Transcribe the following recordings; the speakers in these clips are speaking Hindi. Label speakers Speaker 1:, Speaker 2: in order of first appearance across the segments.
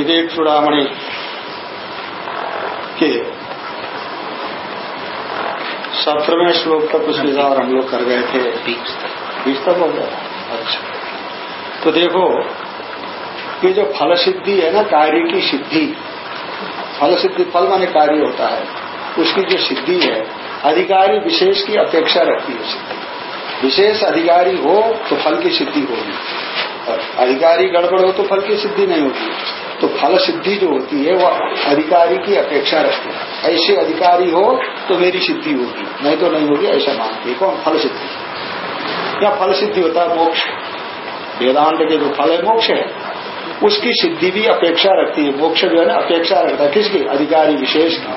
Speaker 1: विवेक चुड़ामणि के सत्रहवें श्लोक का कुछ विचार हम लोग कर गए थे। बीस तक। हो गया? अच्छा। तो देखो ये जो फल सिद्धि है ना कार्य की सिद्धि फल सिद्धि फल माने कार्य होता है। उसकी जो सिद्धि है अधिकारी विशेष की अपेक्षा रखती है सिद्धि। विशेष अधिकारी हो तो फल की सिद्धि होगी। और अधिकारी गड़बड़ हो तो फल की सिद्धि नहीं होती। तो फल सिद्धि जो होती है, वह अधिकारी की अपेक्षा रखती है। ऐसे अधिकारी हो तो मेरी सिद्धि होगी। नहीं तो नहीं होगी, ऐसा मानती कौन? फल सिद्धि। या फल सिद्धि होता है, मोक्ष। वेदांत के जो फल है, मोक्ष है। उसकी सिद्धि भी अपेक्षा रखती है। मोक्ष जो है ना, अपेक्षा रखता है। किसकी? अधिकारी विशेष की।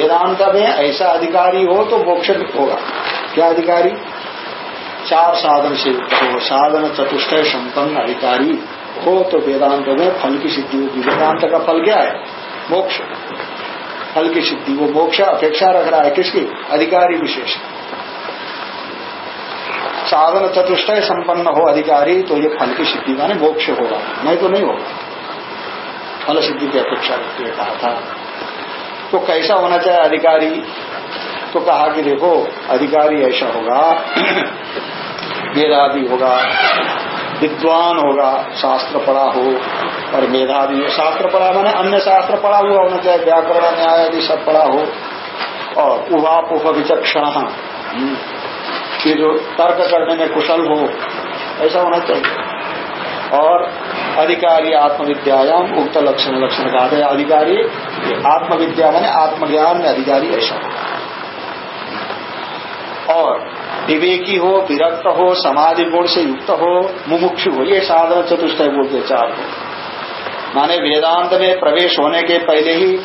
Speaker 1: वेदांत में ऐसा अधिकारी हो तो मोक्ष होगा। क्या अधिकारी? चार साधन से साधन चतुष्ट संपन्न अधिकारी। हो तो वेदांत में फल की सिद्धि होगी। वेदांत का फल क्या है? मोक्ष। फल की सिद्धि, वो मोक्ष अपेक्षा रख रहा है किसकी? अधिकारी विशेष। साधन चतुष्ट संपन्न हो अधिकारी तो ये फल की सिद्धि माने मोक्ष होगा नहीं तो नहीं होगा। फल सिद्धि की अपेक्षा रखते हुए कहा था। तो कैसा होना चाहिए अधिकारी? तो कहा कि देखो, अधिकारी ऐसा होगा मेधावी होगा, विद्वान होगा, शास्त्र पढ़ा हो, और मेधावी शास्त्र पढ़ा मैंने, अन्य शास्त्र पढ़ा हुआ होना चाहिए व्याकरण न्याय आदि सब पढ़ा हो। और उभापुह विचक्षण ये जो तर्क करने में कुशल हो, ऐसा होना चाहिए। और अधिकारी आत्मविद्यायाम उक्त लक्षण लक्षण कहा है अधिकारी आत्मविद्या, मैंने आत्मज्ञान में अधिकारी ऐसा। हो और विवेकी हो, विरक्त हो, समाधि गुण से युक्त हो, मुमुक्षु हो, ये साधन चतुष्टय बोलते चार हो माने वेदांत में प्रवेश होने के पहले ही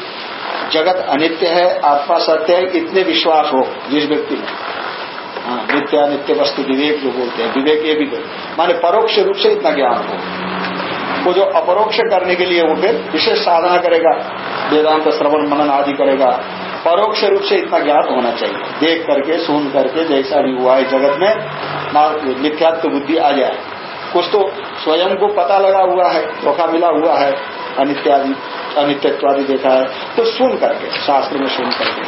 Speaker 1: जगत अनित्य है, आत्मा सत्य है, इतने विश्वास हो जिस व्यक्ति में। हाँ नित्या नित्य वस्तु विवेक जो बोलते हैं, विवेक ये भी बोलते माने परोक्ष रूप से इतना ज्ञान हो। वो जो अपरोक्ष करने के लिए वो फिर विशेष साधना करेगा, वेदांत, श्रवण, मनन आदि करेगा। परोक्ष रूप से इतना ज्ञात होना चाहिए। देख करके, सुन करके, जैसा भी हुआ है जगत में, ना मिथ्यात्व बुद्धि आ जाए। कुछ तो स्वयं को पता लगा हुआ है, धोखा मिला हुआ है, अनित्यादि, अनित्यत्वादि देखा है। तो सुन करके, शास्त्र में सुन करके।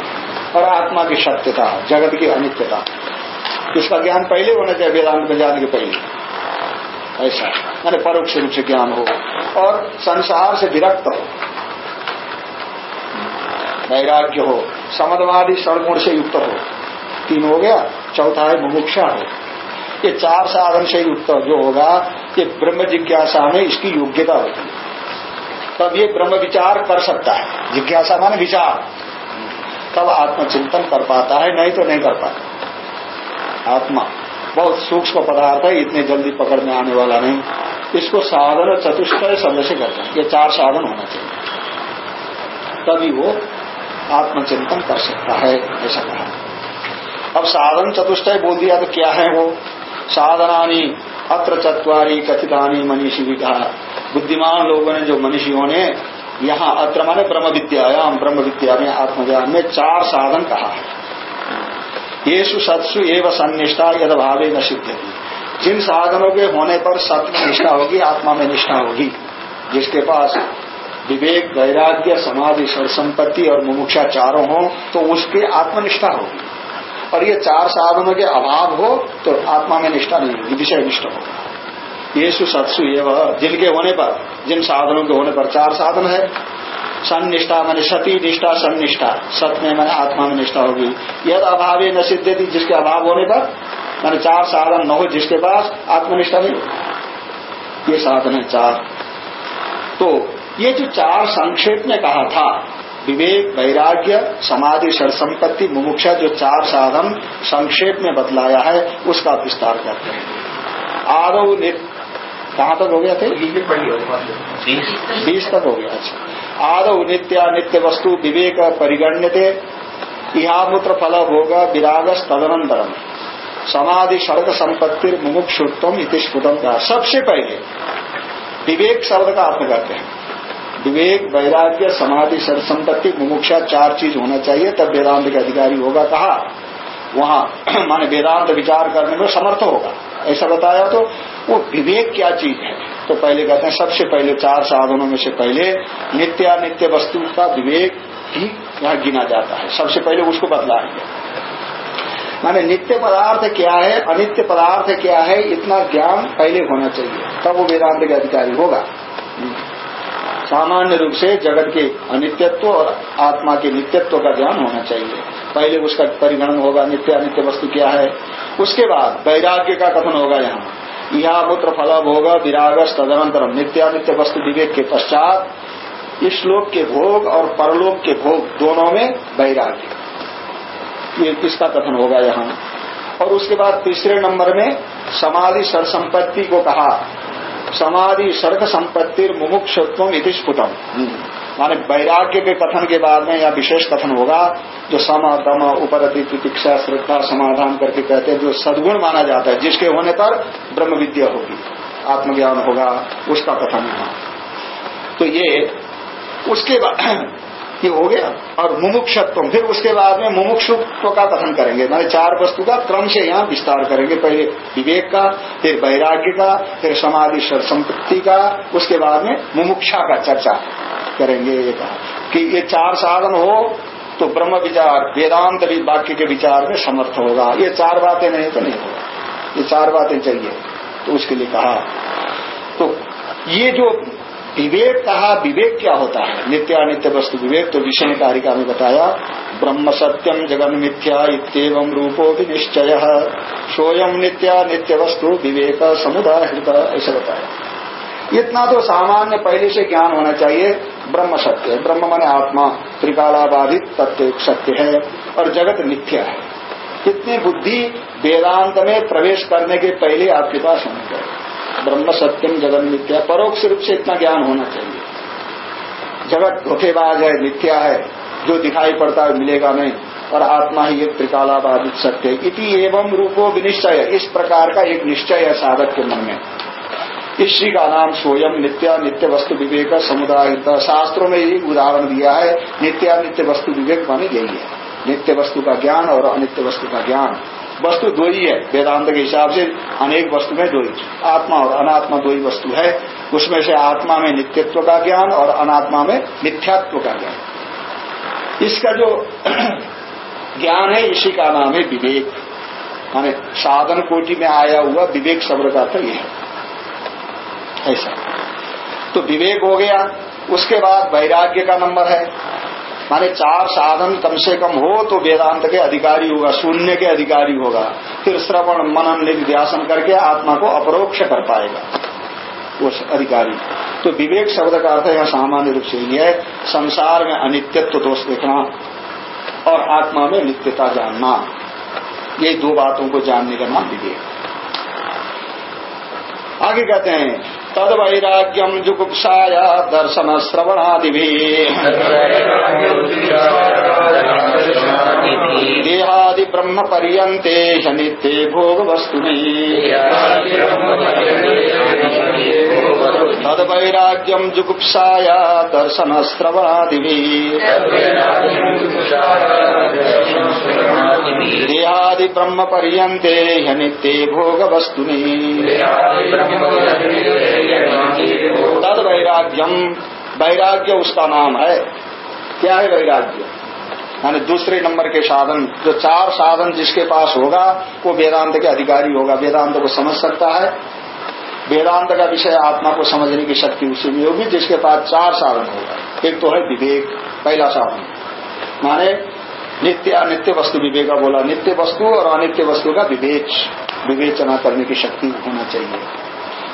Speaker 1: और आत्मा की सत्यता, जगत की अनित्यता। इसका ज्ञान पहले होना चाहिए, वेदांत में जाने के पहले। ऐसा। मैंने परोक्ष रूप से ज्ञान हो। और संसार से विरक्त हो। वैराग्य हो समदवादी सड़गुण से युक्त हो। तीन हो गया, चौथा है मुमुक्षा हो। ये चार साधन से युक्त जो होगा, ये ब्रह्म जिज्ञासा में इसकी योग्यता होती है। तब ये ब्रह्म विचार कर सकता है। जिज्ञासा माने विचार। तब आत्मचिंतन कर पाता है, नहीं तो नहीं कर पाता। आत्मा, बहुत सूक्ष्म पदार्थ है, इतने जल्दी पकड़ में आने वाला नहीं। इसको साधन चतुष्टय शब्द से करते हैं। ये चार साधन होना चाहिए। तभी वो आत्मचिंतन कर सकता है, ऐसा कहा। अब साधन चतुष्टय बोल दिया तो क्या है वो? साधनानी, अत्र चतवारी कथितानी मनीषी भी कहा बुद्धिमान लोगों ने, जो मनीषियों ने यहाँ अत्र माने ब्रह्म विद्यायाम ब्रह्म विद्या में आत्मज्ञान में चार साधन कहा है। येसु सत्सु एवं सन्निष्ठा, यद भावे न सिद्ध जिन साधनों के होने पर सत्य निष्ठा होगी, आत्मा में निष्ठा होगी, जिसके पास विवेक, वैराग्य, समाधि संपत्ति और मुमुक्षा चारों हो तो उसके आत्मनिष्ठा होगी और ये चार साधनों के अभाव हो तो आत्मा में निष्ठा नहीं होगी, विषय निष्ठा होगा ये सत्सु एवं जिनके होने पर, जिन साधनों के होने पर चार साधन है। सन्निष्ठा मैंने सती निष्ठा, सन्निष्ठा। सत में मैंने आत्मा में निष्ठा होगी। यद अभाव न सिद्ध थी जिसके अभाव होने पर, मैंने चार साधन न हो, जिसके पास आत्मनिष्ठा नहीं होगी ये साधन है चार। तो ये जो चार संक्षेप में कहा था विवेक वैराग्य समाधि षड संपत्ति मुमुक्षा जो चार साधन संक्षेप में बतलाया है उसका विस्तार करते हैं। आदव कहाँ तक हो गया थे? बीस तक हो गया अच्छा। आदव नित्या नित्य वस्तु विवेक परिगण्य थे इहामूत्र फल भोग विरागस तदनंतरम समाधि सड़क संपत्ति मुमुक्षुत्व इति स्फुटम का। सबसे पहले विवेक शब्द का अर्थ करते हैं। विवेक, वैराग्य, समाधि सर संपत्ति मुमुक्षा, चार चीज़ होना चाहिए, तब वेदांत के अधिकारी होगा। कहा? वहाँ, माने वेदांत विचार करने में समर्थ होगा। ऐसा बताया तो वो विवेक क्या चीज़ है? तो पहले कहते हैं, सबसे पहले चार साधनों में से पहले नित्यानित्य वस्तु का विवेक ही यहाँ गिना जाता है। सबसे पहले उसको बदलाएँगे माने नित्य पदार्थ क्या है, अनित्य पदार्थ क्या है, इतना ज्ञान पहले होना चाहिए। तब वो वेदांत के अधिकारी होगा। सामान्य रूप से जगत के अनित्यत्व और आत्मा के नित्यत्व का ज्ञान होना चाहिए। पहले उसका परिगणन होगा, नित्य अनित्य वस्तु क्या है? उसके बाद वैराग्य का कथन होगा यहाँ। यहा पुत्र फलब होगा विराग तदनंतरम। नित्यानित्य वस्तु विवेक के पश्चात इस श्लोक के भोग और परलोक के भोग दोनों में वैराग्य। ये इसका कथन होगा यहाँ? और उसके बाद तीसरे नंबर में समाधि सर संपत्ति को कहा। समाधि सर्ग संपत्ति मुमुक्षत्व इति स्फुटम माने वैराग्य के कथन के बाद में या विशेष कथन होगा जो समाधम उपरति प्रतीक्षा श्रद्धा समाधान करके कहते हैं जो सदगुण माना जाता है जिसके होने पर ब्रह्म विद्या होगी आत्मज्ञान होगा उसका कथन है तो ये उसके बाद ये हो गया और मुमुक्षत्व फिर उसके बाद में मुमुक्षुत्व का कथन करेंगे। मैंने चार वस्तु का क्रम से यहाँ विस्तार करेंगे। पहले विवेक का, फिर वैराग्य का, फिर समाधि संपत्ति का, उसके बाद में मुमुक्षा का चर्चा करेंगे ये कहा। कि ये चार साधन हो तो ब्रह्म विचार, वेदांत भी वाक्य के विचार में समर्थ होगा। ये चार बातें नहीं तो नहीं होगा। ये चार बातें चाहिए। तो उसके लिए कहा। तो ये जो विवेक कहा, विवेक क्या होता है? नित्यानित्य वस्तु विवेक तो विषय कारिका में बताया, ब्रह्म सत्यम जगन मिथ्या इतम रूपो भी निश्चय सोयम नित्या नित्य वस्तु विवेक समुदाय हृदय, ऐसा बताया। इतना तो सामान्य पहले से ज्ञान होना चाहिए, ब्रह्म सत्य ब्रह्म मन आत्मा, त्रिकालाबाधित तत्व सत्य है, और जगत मिथ्या है। इतनी बुद्धि वेदांत में प्रवेश करने के पहले आपके पास होनी चाहिए। ब्रह्म सत्यम जगत मिथ्या। परोक्ष रूप से इतना ज्ञान होना चाहिए। जगत धोखेबाज है, मिथ्या है, जो दिखाई पड़ता है मिलेगा नहीं। और आत्मा ही एक त्रिकालाबाधित सत्य इति एवं रूपो विनिश्चय। इस प्रकार का एक निश्चय है साधक के मन में। इसी का नाम स्वयं नित्या नित्य वस्तु विवेक समुदाय शास्त्रों में यही उदाहरण दिया है। नित्या नित्य वस्तु विवेक मानी यही है। नित्य वस्तु का ज्ञान और अनित्य वस्तु का ज्ञान। वस्तु दो ही। है वेदांत के हिसाब से अनेक वस्तु में दो ही आत्मा और अनात्मा दो ही वस्तु है। उसमें से आत्मा में नित्यत्व का ज्ञान और अनात्मा में मिथ्यात्व का ज्ञान। इसका जो ज्ञान है, इसी का नाम है विवेक। माने साधन कोटि में आया हुआ विवेक शब्द का तो यह है। ऐसा। तो विवेक हो गया। उसके बाद वैराग्य का नंबर है। माने चार साधन कम से कम हो तो वेदांत के अधिकारी होगा, शून्य के अधिकारी होगा। फिर श्रवण, मनन, निध्यासन करके आत्मा को अपरोक्ष कर पाएगा। वो अधिकारी। तो विवेक शब्द का अर्थ यहाँ सामान्य रूप से ही है, संसार में अनित्यत्व दोष देखना और आत्मा में नित्यता जानना। ये दो बातों को जानने का नाम विवेक आगे कहते हैं तद वैराग्यम जुगुप्साया दर्शन श्रवणादि देहादि ब्रह्म पर्यंते नित्य भोग वस्तु तद वैराग्यम जुगुप्साया दर्शन श्रवणादि देहादि ब्रह्म पर्यंते नित्य भोग वस्तु तद वैराग्यम वैराग्य उसका नाम है। क्या है वैराग्य? यानी दूसरे नंबर के साधन, जो चार साधन जिसके पास होगा, वो वेदांत के अधिकारी होगा। वेदांत को समझ सकता है। वेदांत का विषय आत्मा को समझने की शक्ति उसी में होगी, जिसके पास चार साधन होगा। एक तो है विवेक, पहला साधन। माने नित्य अनित्य वस्तु विवेका बोला, नित्य वस्तु और अनित्य वस्तु का विवेक विवेचना करने की शक्ति होना चाहिए।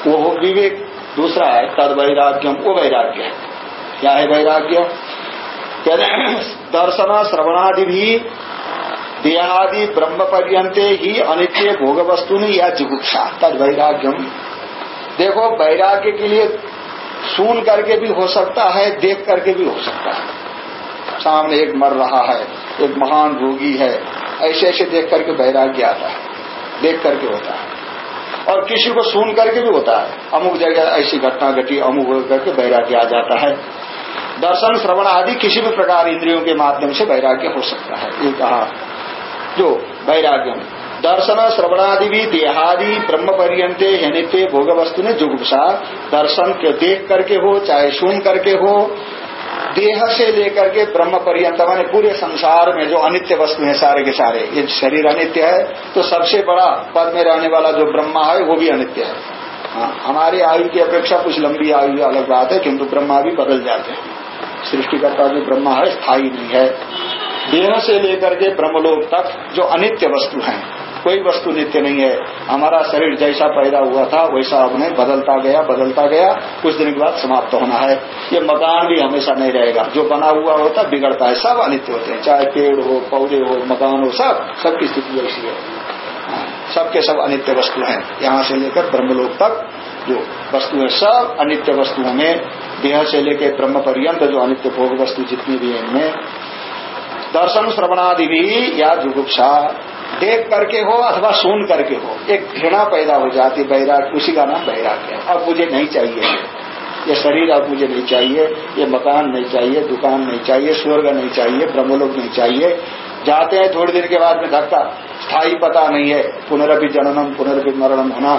Speaker 1: वो हो विवेक। दूसरा है तद वैराग्यम वो वैराग्य है। क्या है वैराग्य? कहते हैं दर्शन श्रवणादि भी देहादि ब्रह्म पर्यंते ही अनित्य भोग वस्तु नहीं या जिगुप्सा। तद वैराग्यम। देखो, वैराग्य के लिए सुन करके भी हो सकता है, देख करके भी हो सकता है। सामने एक मर रहा है, एक महान रोगी है, ऐसे ऐसे देख करके वैराग्य आता है, देख करके होता है। और किसी को सुन करके भी होता है। अमुक जगह ऐसी घटना घटी, अमुक करके वैराग्य आ जाता है। दर्शन श्रवण आदि किसी भी प्रकार इंद्रियों के माध्यम से वैराग्य हो सकता है। ये कहा जो वैराग्य दर्शन श्रवणादि भी देहादि ब्रह्म पर्यंते यनित्य भोग वस्तु ने जुगुप्सा दर्शन के देख करके हो चाहे सुन करके हो देह से लेकर के ब्रह्म पर्यंत माने पूरे संसार में जो अनित्य वस्तु है सारे के सारे ये शरीर अनित्य है तो सबसे बड़ा पद में रहने वाला जो ब्रह्मा है वो भी अनित्य है। हाँ, हमारी आयु की अपेक्षा कुछ लंबी आयु अलग बात है किंतु ब्रह्मा भी बदल जाते हैं। सृष्टिकर्ता जो ब्रह्मा है स्थायी नहीं है। देह से लेकर के ब्रह्मलोक तक जो अनित्य वस्तु है कोई वस्तु नित्य नहीं है। हमारा शरीर जैसा पैदा हुआ था वैसा अपने बदलता गया बदलता गया कुछ दिन के बाद समाप्त होना है। ये मकान भी हमेशा नहीं रहेगा। जो बना हुआ होता बिगड़ता है सब अनित्य होते हैं। चाहे पेड़ हो पौधे हो मकान हो सब सबकी स्थिति ऐसी है। हाँ, सबके सब अनित्य वस्तु हैं। यहाँ से लेकर ब्रह्मलोक तक जो वस्तु है, सब अनित्य वस्तुओं में, देह से लेकर ब्रह्म पर्यंत जो अनित्य भोग वस्तु जितनी भी है इनमें, दर्शन श्रवणादि भी या जुगुप्सा, देख करके हो अथवा सुन करके हो, एक घृणा पैदा हो जाती बैराग, उसी का नाम बैराग्य है। अब मुझे नहीं चाहिए। ये शरीर अब मुझे नहीं चाहिए, ये मकान नहीं चाहिए, दुकान नहीं चाहिए, स्वर्ग नहीं चाहिए, ब्रह्मलोक नहीं चाहिए। जाते हैं थोड़ी देर के बाद में धक्का, स्थायी पता नहीं है पुनरभि जननम पुनरभि मरणम होना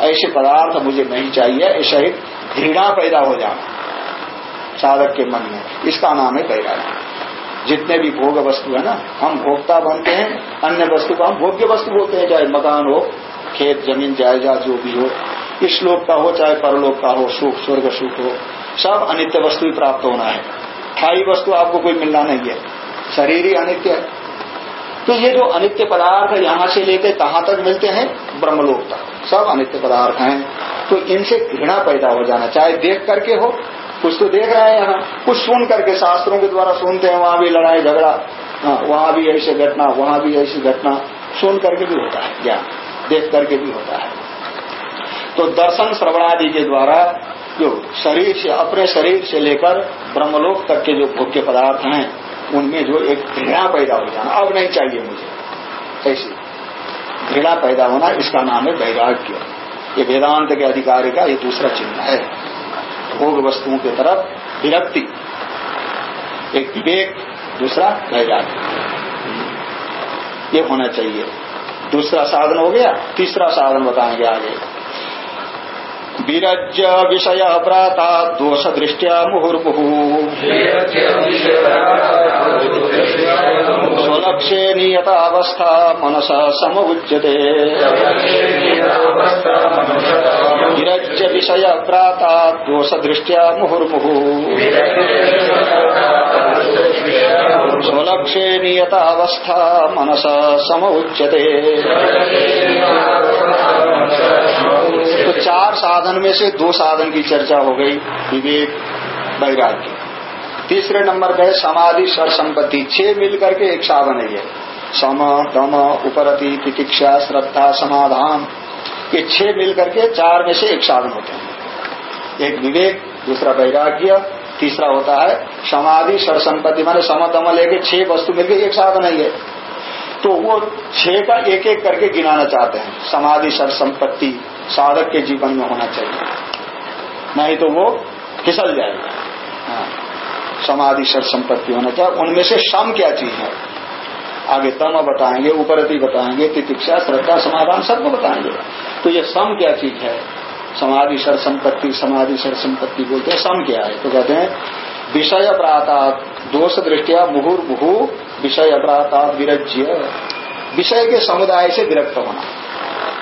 Speaker 1: ऐसे पदार्थ मुझे नहीं चाहिए ऐसा एक घृणा पैदा हो जाना साधक के मन में, इसका नाम है बैराग्य जितने भी भोग वस्तु है ना, हम भोक्ता बनते हैं, अन्य वस्तु को हम भोग्य वस्तु बोलते हैं, चाहे मकान हो, खेत, ज़मीन, जायदाद, जो भी हो। इस लोक का हो, चाहे परलोक का हो, सुख, स्वर्ग, सुख हो, सब अनित्य वस्तु ही प्राप्त होना है। ठाई वस्तु आपको कोई मिलना नहीं है। शरीर ही अनित्य है। तो ये जो अनित्य पदार्थ यहाँ से लेके कहाँ तक मिलते हैं? ब्रह्मलोक तक। सब अनित्य पदार्थ हैं। तो इनसे घृणा पैदा हो जाना चाहे देख करके हो कुछ तो देख रहे हैं यहाँ। कुछ सुन करके शास्त्रों के द्वारा सुनते हैं वहाँ भी लड़ाई झगड़ा हाँ, वहाँ भी ऐसी घटना वहाँ भी ऐसी घटना। सुन करके भी होता है ज्ञान देख करके भी होता है। तो दर्शन श्रवणादि के द्वारा जो शरीर से अपने शरीर से लेकर ब्रह्मलोक तक के जो भोग्य पदार्थ हैं उनमें जो एक घृणा पैदा हो जाना, अब नहीं चाहिए मुझे। ऐसी घृणा पैदा होना, इसका नाम है वैराग्य। ये वेदांत के अधिकारी का ये दूसरा चिन्ह है। भोग वस्तुओं की तरफ़ विरक्ति, एक विवेक, दूसरा वैराग्य। ये होना चाहिए। दूसरा साधन हो गया, तीसरा साधन बताएँगे आगे। विरज्य विषय प्राता दोष दृष्टिया मुहुर्मुहु। स्वलक्ष्ये नियतावस्था मनस समुच्यते। विरज्य विषय प्राता दोष दृष्टिया मुहुर्मुहु। स्वलक्ष्ये नियतावस्था मनस समुच्यते। तो चार साधन में से दो साधन की चर्चा हो गई विवेक वैराग्य तीसरे नंबर पे समाधि सर संपत्ति छह मिल करके एक साधन है ये। सम दम उपरति तितिक्षा श्रद्धा समाधान ये छह मिल करके चार में से एक साधन होते हैं। एक विवेक दूसरा वैराग्य तीसरा होता है समाधि सर संपत्ति माने सम दम लेके छह वस्तु मिलकर एक साधन है ये। तो वो छह का एक एक करके गिनाना चाहते हैं। समाधि सर संपत्ति साधक के जीवन में होना चाहिए। नहीं तो वो फिसल जाएगा। हाँ। समाधि सर संपत्ति होना चाहिए। उनमें से सम क्या चीज़ है? आगे तम बताएँगे, उपरति बताएँगे, तितिक्षा, श्रद्धा, समाधान सबको बताएँगे। तो ये सम क्या चीज़ है? समाधि सर संपत्ति, समाधि सर संपत्ति बोलते हैं सम क्या है? तो कहते हैं, विषय अपराधा दोष दृष्टिया मुहुर मुहु विषय अपराधा विरज्य। विषय के समुदाय से विरक्त होना।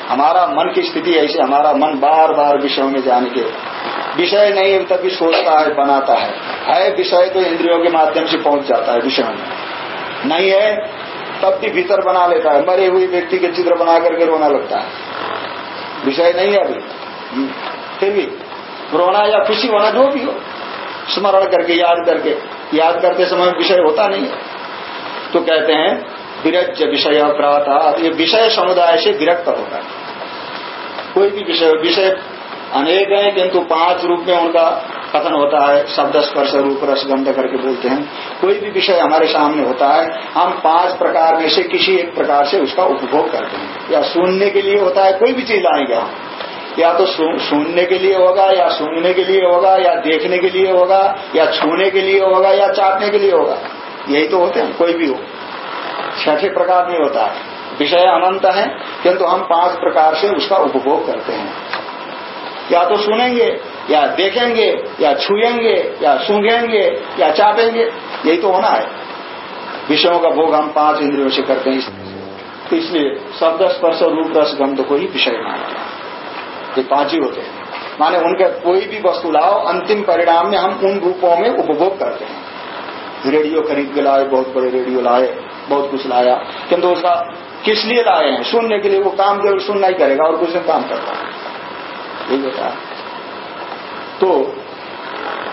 Speaker 1: हमारा मन की स्थिति ऐसी हमारा मन बार बार विषयों में जाने के विषय नहीं तभी सोचता है बनाता है। है विषय तो इंद्रियों के माध्यम से पहुँच जाता है विषयों में। नहीं है तब भी भीतर बना लेता है। मरे हुए व्यक्ति के चित्र बना करके रोना लगता है। विषय नहीं है अभी। हम्म, फिर भी रोना या खुशी होना जो भी हो स्मरण करके याद करके याद करते समय विषय होता नहीं है। तो कहते हैं विरज्य विषय प्राता ये विषय समुदाय से विरक्त होता है। कोई भी विषय विषय अनेक हैं, किंतु पाँच रूप में उनका कथन होता है। शब्द स्पर्श रूप रसगंध करके बोलते हैं। कोई भी विषय हमारे सामने होता है, हम पाँच प्रकार में से किसी एक प्रकार से उसका उपभोग करते हैं। या सुनने के लिए होता है, कोई भी चीज़ लाएँगे हम। या तो सुनने के लिए होगा, या सुनने के लिए होगा, या देखने के लिए होगा, या छूने के लिए होगा, या चाटने के लिए होगा। यही तो होते हैं, कोई भी हो। छठे प्रकार में होता। है विषय अनंत है, किंतु हम पाँच प्रकार से उसका उपभोग करते हैं। या तो सुनेंगे, या देखेंगे, या छुएँगे, या सूंघेंगे, या चापेंगे, यही तो होना है। विषयों का भोग हम पाँच इंद्रियों से करते हैं। तो इसलिए शब्द, स्पर्श रूप, रस, गंध को ही विषय माना ये पाँच ही होते हैं। माने उनके कोई भी वस्तु लाओ, अंतिम परिणाम में हम उन रूपों में उपभोग करते हैं। रेडियो खरीद के लाए, बहुत बड़े रेडियो लाए, बहुत कुछ लाया। किंतु उसका किस लिए लाए हैं? सुनने के लिए वो काम केवल सुनना ही करेगा और कुछ काम कर रहा है। यही होता है तो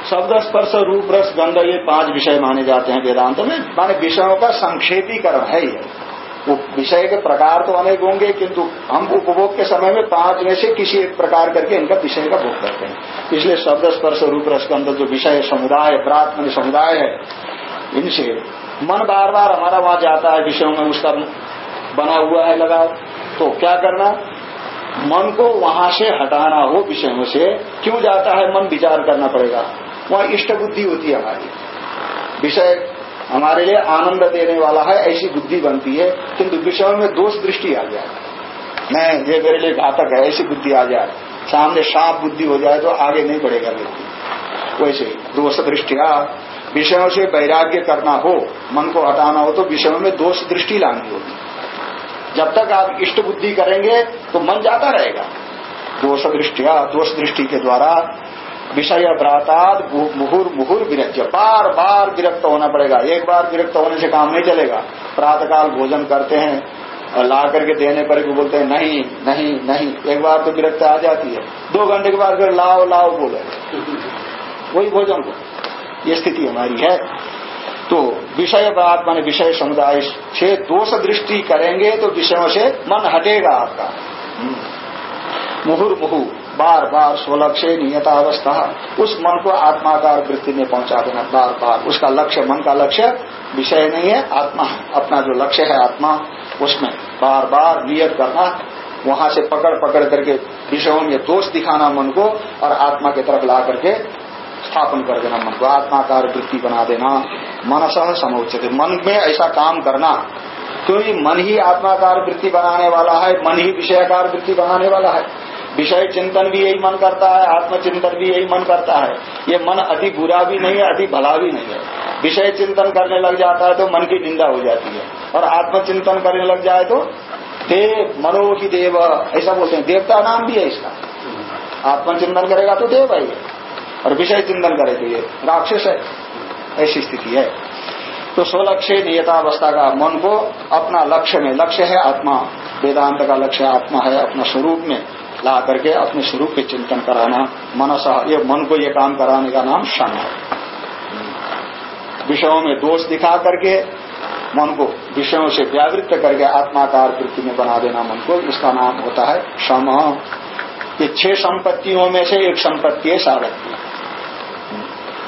Speaker 1: शब्द, स्पर्श, रूप, रस, गंध, ये पाँच विषय माने जाते हैं वेदांत में, माने विषयों का संक्षेपीकरण है ये। वो विषय के प्रकार तो अनेक होंगे, किंतु हम उपभोग के समय में पाँच में से किसी एक प्रकार करके इनका विषय का भोग करते हैं। इसलिए शब्द, स्पर्श, रूप रसगंध जो विषय, समुदाय प्रात्म समुदाय है इनसे। मन बार बार हमारा वहाँ जाता है, विषयों में उसका बना हुआ है लगा तो क्या करना? मन को वहाँ से हटाना हो विषयों से। क्यों जाता है? मन विचार करना पड़ेगा। वहाँ इष्ट बुद्धि होती है हमारी। विषय हमारे लिए आनंद देने वाला है, ऐसी बुद्धि बनती है, किंतु विषयों में दोष दृष्टि आ जाए। मैं, ये मेरे लिए घातक है, ऐसी बुद्धि आ जाए। सामने साफ़ बुद्धि हो जाए तो आगे नहीं बढ़ेगा व्यक्ति। वैसे दोष दृष्टिया विषयों से वैराग्य करना हो, मन को हटाना हो तो विषयों में दोष दृष्टि लानी होगी। जब तक आप इष्ट बुद्धि करेंगे तो मन जाता रहेगा। दोष दृष्टिया दोष दृष्टि के द्वारा विषय भ्राताद मुहुर मुहुर विरक्त बार बार विरक्त होना पड़ेगा। एक बार विरक्त होने से काम नहीं चलेगा। प्रातःकाल भोजन करते हैं और ला करके देने पर भी बोलते हैं, नहीं नहीं नहीं। एक बार तो विरक्त आ जाती है। दो घंटे के बाद फिर, लाओ लाओ, बोले वही भोजन को। ये स्थिति हमारी है। तो विषय बात माने विषय समुदाय से दोष दृष्टि करेंगे तो विषयों से मन हटेगा आपका। हम्म। मुहुर मुहु, बार बार स्वलक्ष्य नियता अवस्था उस मन को आत्माकार वृत्ति में पहुँचा देना बार बार। उसका लक्ष्य, मन का लक्ष्य विषय नहीं है, आत्मा, अपना जो लक्ष्य है आत्मा, उसमें बार बार नियत करना, वहाँ से पकड़ पकड़ करके विषयों में दोष दिखाना मन को और आत्मा की तरफ़ ला करके स्थापन कर देना, मन को आत्माकार वृत्ति बना देना, मनसह समोचित। मन में ऐसा काम करना, क्योंकि मन ही आत्माकार वृत्ति बनाने वाला है, मन ही विषयकार वृत्ति बनाने वाला है। विषय चिंतन भी यही मन करता है, आत्मचिंतन भी यही मन करता है। ये मन अति बुरा भी नहीं है, अति भला भी नहीं है। विषय चिंतन करने लग जाता है तो मन की निंदा हो जाती है। और आत्मचिंतन करने लग जाए तो देव मनो की देव, ऐसा बोलते हैं। देवता नाम भी है इसका। आत्मचिंतन करेगा तो देव है और विषय चिंतन करे तो ये राक्षस है। ऐसी स्थिति है। तो स्वलक्ष्य नियतावस्था का मन को अपना लक्ष्य में, लक्ष्य है आत्मा। वेदांत का लक्ष्य आत्मा है अपना स्वरूप में। ला करके अपने स्वरूप के चिंतन कराना, मनस, ये मन को ये काम कराने का नाम क्षण है। विषयों में दोष दिखा करके मन को विषयों से व्यावृत्त करके आत्माकार वृत्ति में बना देना मन को, इसका नाम होता है क्षम ये छह संपत्तियों में से एक संपत्ति है साधन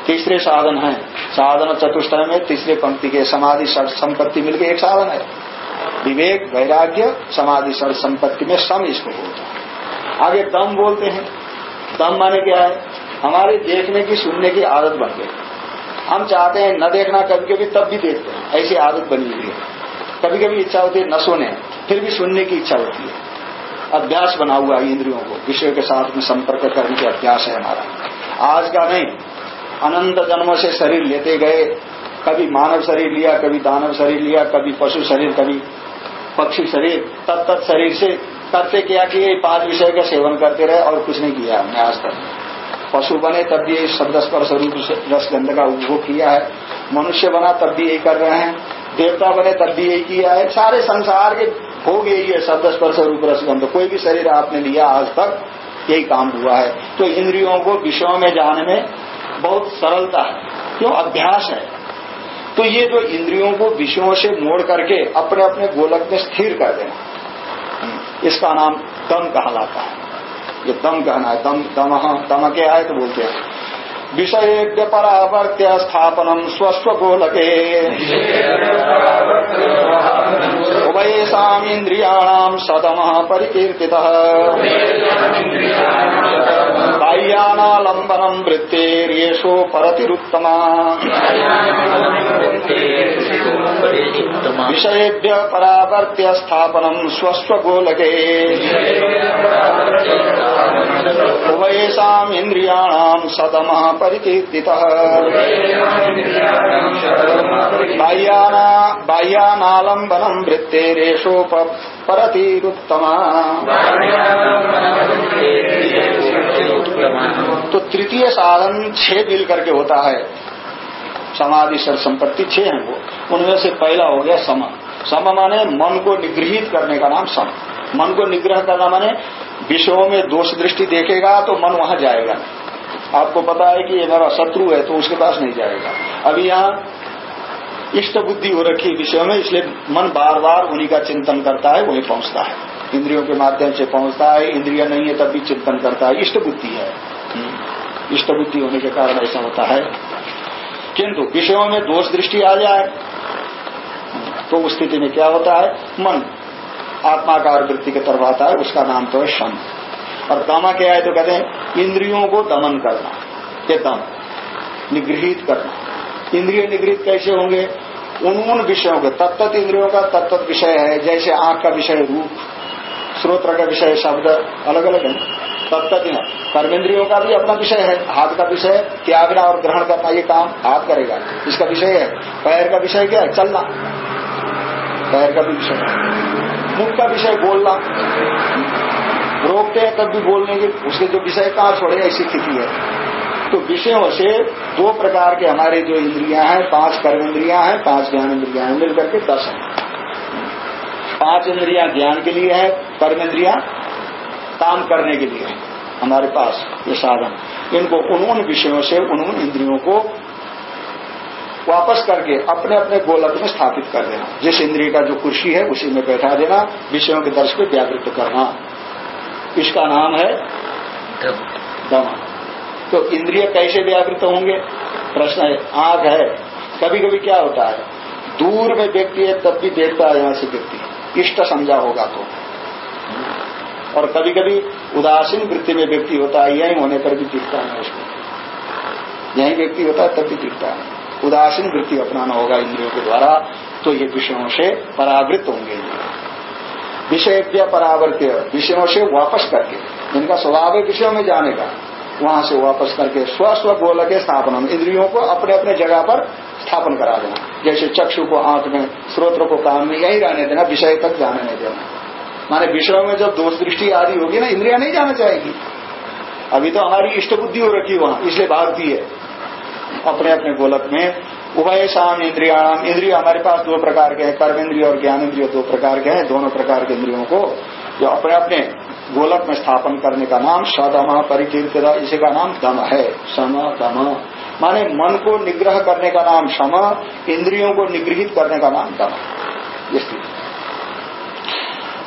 Speaker 1: तीसरे साधन है। साधन चतुष्टय में तीसरे पंक्ति के समाधि सर संपत्ति मिलकर एक साधन है। विवेक, वैराग्य, समाधि सर संपत्ति में सम इसको होता है। आगे दम बोलते हैं। दम माने क्या है? हमारे देखने की, सुनने की आदत बन गई। हम चाहते हैं न देखना, कभी कभी तब भी देखते हैं। ऐसी आदत बनी हुई है। कभी कभी इच्छा होती है न सुने, फिर भी सुनने की इच्छा होती है। अभ्यास बना हुआ है इंद्रियों को। विषय के साथ में संपर्क करने का अभ्यास है हमारा। आज का नहीं अनंत जन्मों से शरीर लेते गए। कभी मानव शरीर लिया, कभी दानव शरीर लिया, कभी पशु शरीर, कभी पक्षी शरीर। तब तत्त शरीर से करते क्या किए? पाँच विषय का सेवन करते रहे और कुछ नहीं किया हमने आज तक। पशु बने तब भी शब्द स्पर्श रूप रस गंध का उपभोग किया है। मनुष्य बना तब भी यही कर रहे हैं। देवता बने तब भी यही किया है। सारे संसार के भोग यही है, शब्द स्पर्श रूप रस गंध। कोई भी शरीर आपने लिया आज तक यही काम हुआ है। तो इंद्रियों को विषयों में जाने में बहुत सरलता है। क्यों? अभ्यास है। तो ये जो इंद्रियों को विषयों से मोड़ करके अपने अपने गोलक में स्थिर कर देना इसका नाम दम कहलाता है। ये दम कहना है। दम दम क्या है तो बोलते हैं। विषय परावर्त्य स्थापनम स्वस्व गोलके उभयसामीन्द्रियाणाम सदम परिकीर्ति बाह्यानालंबनम वृत्तेर्येशो परतिरुत्तमा। विषयेभ्य परावर्त्य स्थापनम स्वस्व गोलके उभयेषाम इंद्रियाणाम सदम परिकीर्तितः। बाह्यानालंबनम वृत्तेरेशो तो तृतीय साधन छह मिल करके होता है। समाधि, सर, संपत्ति छह है वो। उनमें से पहला हो गया सम। सम माने मन को निगृहित करने का नाम सम। मन को निग्रह करना माने विषयों में दोष दृष्टि देखेगा तो मन वहाँ जाएगा। आपको पता है कि ये मेरा शत्रु है तो उसके पास नहीं जाएगा। अभी यहाँ इष्ट बुद्धि हो रखी विषयों में, इसलिए मन बार बार उन्हीं का चिंतन करता है, वहीं पहुँचता है। इंद्रियों के माध्यम से पहुँचता है, इंद्रिया नहीं है तब भी चिंतन करता है। इष्ट बुद्धि है। इष्ट बुद्धि होने के कारण ऐसा होता है। किंतु विषयों में दोष दृष्टि आ जाए तो उस स्थिति में क्या होता है? मन आत्माकार वृत्ति के तरफ़ आता है, उसका नाम तो है शम और दमा क्या है तो कहते हैं, इंद्रियों को दमन करना ये दम निगृहित करना। इंद्रिय निगृहित कैसे होंगे? उन उन विषयों के तत्त इंद्रियों का तत्त विषय है, जैसे आँख का विषय, रूप श्रोत्र का विषय, शब्द अलग अलग है तत्त कर्मेंद्रियों का भी अपना विषय है। हाथ का विषय, त्यागना और ग्रहण करना, ये काम हाथ करेगा। इसका विषय है। पैर का विषय क्या है? चलना। पैर का भी विषय मुख का विषय बोलना। रोकते हैं, तब भी बोलने की, उसके जो विषय कहाँ छोड़े ऐसी स्थिति है। तो विषयों से दो प्रकार के हमारे जो इंद्रियाँ हैं, पाँच कर्म इंद्रिया हैं, पाँच ज्ञान इंद्रिया हैं, मिलकर के दस हैं। पाँच इंद्रिया ज्ञान के लिए है, कर्म इंद्रिया काम करने के लिए है, हमारे पास ये साधन। इनको उन विषयों से उन इंद्रियों को वापस करके अपने अपने गोलक में स्थापित कर देना। जिस इंद्रिय का जो कुर्सी है, उसी में बैठा देना, विषयों के दर्श को व्यावृत करना। इसका नाम है? दम तो इंद्रिय कैसे व्यावृत होंगे? प्रश्न है आग है। कभी कभी क्या होता है? दूर में व्यक्ति है तब भी देखता है यहाँ से व्यक्ति इष्ट समझा होगा तो। और कभी कभी उदासीन वृत्ति में व्यक्ति होता है यही होने पर भी दिखता है उसको। यही व्यक्ति होता है तब भी दिखता है उदासीन वृत्ति अपनाना होगा इंद्रियों के द्वारा तो ये विषयों से परावृत होंगे। विषय परावर्त्य, विषयों से वापस करके जिनका स्वभाव है विषयों में जाने का, वहाँ से वापस करके स्व स्व गोलक स्थापन इंद्रियों को अपने अपने जगह पर स्थापन करा देना। जैसे चक्षु को आँख में, स्रोत्र को काम में, यही रहने देना, विषय तक जाने नहीं देना। माने विषयों में जब दोष दृष्टि आदि होगी ना, इंद्रिया नहीं जाना चाहेगी। अभी तो हमारी इष्ट बुद्धि हो रखी वहाँ, इसलिए भागती है। अपने अपने गोलक में उभय शाम इंद्रियाणाम। इंद्रिय हमारे पास दो प्रकार के हैं, कर्म इंद्रिय और ज्ञान इंद्रिय दो प्रकार के हैं। दोनों प्रकार के इंद्रियों को जो अपने अपने गोलक में स्थापन करने का नाम सदम परिकीर्त इसी का नाम दम है। सम, दम। माने मन को निग्रह करने का नाम सम, इंद्रियों को निगृहित करने का नाम दम।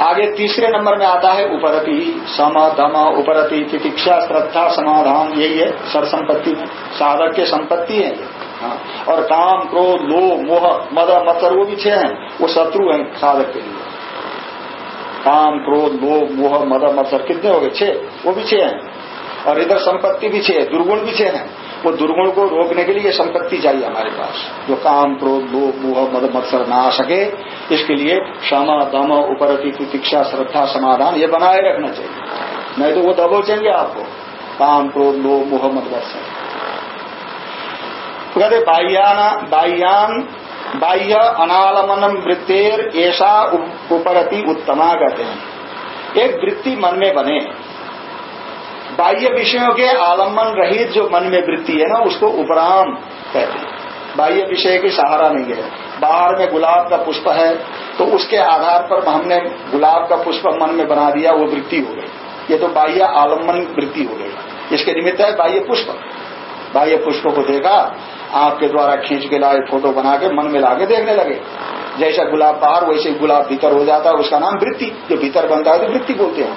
Speaker 1: आगे तीसरे नंबर में आता है उपरति। सम, दम, उपरति, तितिक्षा, श्रद्धा, समाधान, यही है। सर संपत्ति में। साधक के संपत्ति है। हाँ। और काम, क्रोध लोभ मोह, मद, मत्सर, वो भी छह हैं। वो शत्रु हैं साधक के लिए। काम, क्रोध लोभ मोह, मद, मत्सर, कितने हो गए? छह। वो भी छह हैं। और इधर संपत्ति भी छह, दुर्गुण भी छह हैं। वो दुर्गुण को रोकने के लिए संपत्ति चाहिए हमारे पास। जो काम, क्रोध लोभ मोह, मद, मत्सर ना आ सके, इसके लिए क्षमा, दम, उपरति प्रतीक्षा श्रद्धा, समाधान, ये बनाए रखना चाहिए। नहीं तो वो दबोचेंगे आपको। काम, क्रोध लोभ मोह, मद, मत्सर। कहते बाह्यान बाह्य अनालमनम वृत्तेर ऐसा उपरति उत्तमा कहते हैं एक वृत्ति मन में बने। बाह्य विषयों के आलंबन रहित जो मन में वृत्ति है ना, उसको उपराम कहते हैं। बाह्य विषय की सहारा नहीं है। बाहर में गुलाब का पुष्प है तो उसके आधार पर हमने गुलाब का पुष्प मन में बना दिया, वो वृत्ति हो गई। ये तो बाह्य आलंबन वृत्ति हो गई। इसके निमित्त है बाह्य पुष्प। बाह्य पुष्प को देखा आपके द्वारा खींच के लाए फ़ोटो बना के मन में लाके देखने लगे। जैसा गुलाब बाहर वैसे गुलाब भीतर हो जाता है उसका नाम वृत्ति। जो भीतर बनता है तो वृत्ति बोलते हैं।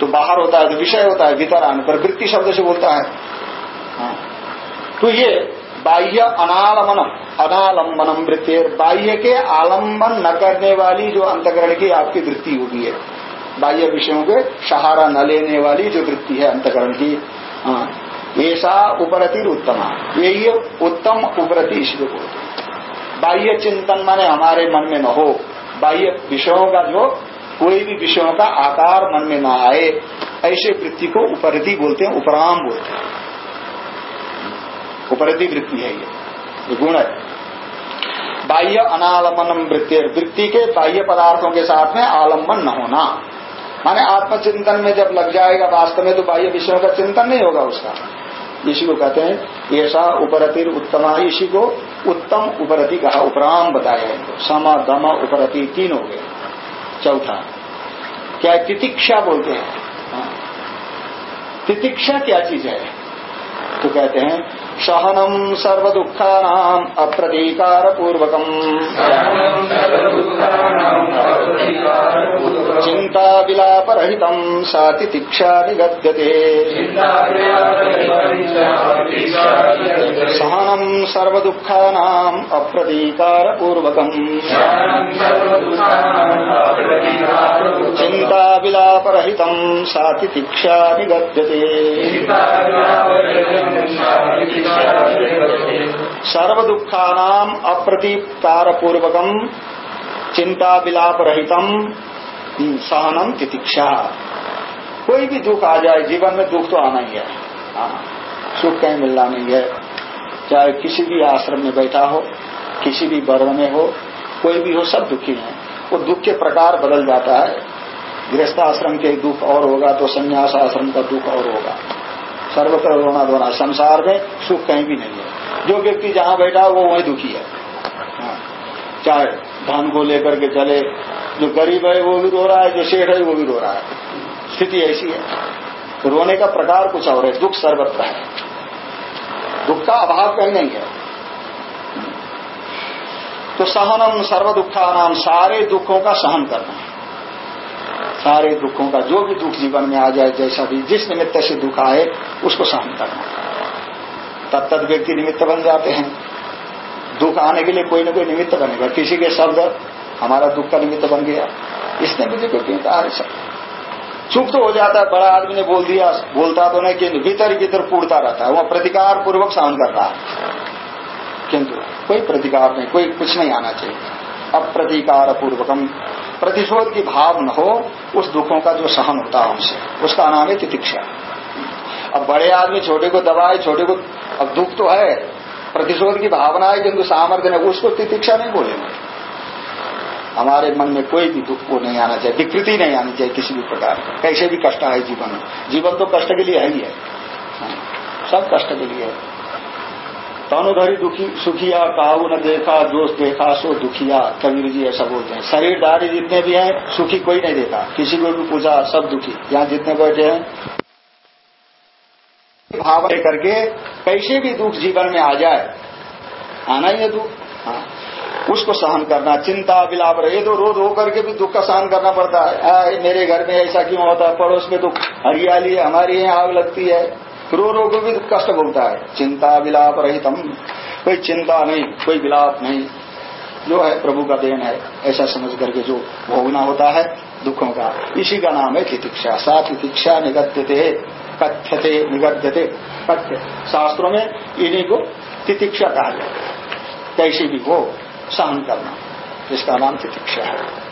Speaker 1: तो बाहर होता है तो विषय होता है भीतर आने पर वृत्ति शब्द से बोलता है। हाँ। तो ये बाह्य अनालमनम अनालंबनम वृत्ति। बाह्य के आलंबन न करने वाली जो अंतकरण की आपकी वृत्ति होगी है बाह्य विषयों के सहारा न लेने वाली जो वृत्ति है अंतकरण की। हाँ, ऐसा उपरति उत्तम यही उत्तम उपरति इसलिए बोलते बाह्य चिंतन माने हमारे मन में न हो। बाह्य विषयों का जो कोई भी विषयों का आकार मन में न आए, ऐसे वृत्ति को उपरति बोलते हैं, उपराम बोलते हैं। उपरति वृत्ति है ये। ये गुण है। बाह्य अनालंबन वृत्ति वृत्ति के बाह्य पदार्थों के साथ में आलंबन न होना। माने आत्मचिंतन में जब लग जाएगा वास्तव में तो बाह्य विषयों का चिंतन नहीं होगा उसका। इसी को कहते हैं, ऐसा उपरतिर उत्तम इसी को उत्तम उपरति कहा, उपराम बताया इनको सम दम उपरति तीन हो गए। चौथा, क्या तितिक्षा बोलते हैं? हाँ। तितिक्षा क्या चीज़ है? तो कहते हैं सहनम सर्वदुखानाम अप्रतीकार पूर्वकम चिंता विलाप रहित सा तितिक्षा निगद्यते सहनम सर्वदुखानाम अप्रतीकार पूर्वकम चिंता विलाप रहित सा तितिक्षा निगद्यते सर्व दुखानाम अप्रतीकार पूर्वकम चिंता विलाप रहितम सहनम तितिक्षा। कोई भी दुख आ जाए जीवन में दुख तो आना ही है। हाँ, सुख कहीं मिलना नहीं है। चाहे किसी भी आश्रम में बैठा हो किसी भी वर्ण में हो कोई भी हो सब दुखी है। वो दुख के प्रकार बदल जाता है। गृहस्थ आश्रम के दुख और होगा तो संन्यास आश्रम का दुख और होगा। सर्वत्र रोना धोना संसार में सुख कहीं भी नहीं है। जो व्यक्ति जहाँ बैठा वो वही दुखी है। हाँ। चाहे धन को लेकर के चले, जो गरीब है, वो भी रो रहा है, जो शेठ है, वो भी रो रहा है। स्थिति ऐसी है। तो रोने का प्रकार कुछ और है, दुख सर्वत्र है। दुख का अभाव कहीं नहीं है। तो सहनम सर्व दुखा नाम सारे दुखों का सहन करना। सारे दुखों का, जो भी दुख जीवन में आ जाए, जैसा भी जिस निमित्त से दुख आए, उसको सहन करना। तब तद व्यक्ति निमित्त बन जाते हैं। दुख आने के लिए कोई ना कोई निमित्त बनेगा। किसी के शब्द, हमारा दुख का निमित्त बन गया। इसने मुझे क्यों कहा चुप तो हो जाता है। बड़ा आदमी ने बोल दिया, बोलता तो नहीं कि भीतर भीतर पूर्ता रहता है। वह प्रतिकार पूर्वक सहन करता है। किंतु कोई प्रतिकार नहीं, कोई कुछ नहीं आना चाहिए। अप्रतिकार पूर्वकम प्रतिशोध की भाव न हो उस दुखों का जो सहन होता है उनसे। उसका नाम है तितिक्षा। अब बड़े आदमी छोटे को दबाए छोटे को अब दुख तो है। प्रतिशोध की भावना है किंतु सामर्थ्य नहीं उसको तितिक्षा नहीं बोलेंगे। हमारे मन में कोई भी दुख को नहीं आना चाहिए विकृति नहीं आनी चाहिए किसी भी प्रकार कैसे भी कष्ट है जीवन जीवन तो कष्ट के लिए है ही है। हाँ, सब कष्ट के लिए है। तनुधरी दुखी सुखिया काऊ न देखा जोश देखा सो दुखिया कबीर जी ऐसा बोलते हैं। शरीर दारी जितने भी हैं सुखी कोई नहीं देखा। किसी को भी पूछा सब दुखी। यहाँ जितने बैठे हैं। भाव करके कैसे भी दुख जीवन में आ जाए आना ही है दुख। हाँ। उसको सहन करना चिंता विलाप रहे तो रोज होकर के भी दुख का सहन करना पड़ता है। आ, मेरे घर में ऐसा क्यों होता है? पड़ोस में तो हरियाली हमारी यहाँ आग लगती है। रो रो को भी कष्ट भोगता है। चिंता विलाप रहितम कोई चिंता नहीं, कोई विलाप नहीं। जो है प्रभु का देन है, ऐसा समझ करके जो भोगना होता है, दुखों का। इसी का नाम है तितिक्षा। सा तितिक्षा निगद्यते, कथ्यते निगद्यते, कथ्य। शास्त्रों में इन्हीं को तितिक्षा कहा जाता है। कैसे भी हो, सहन करना। इसका नाम तितिक्षा है।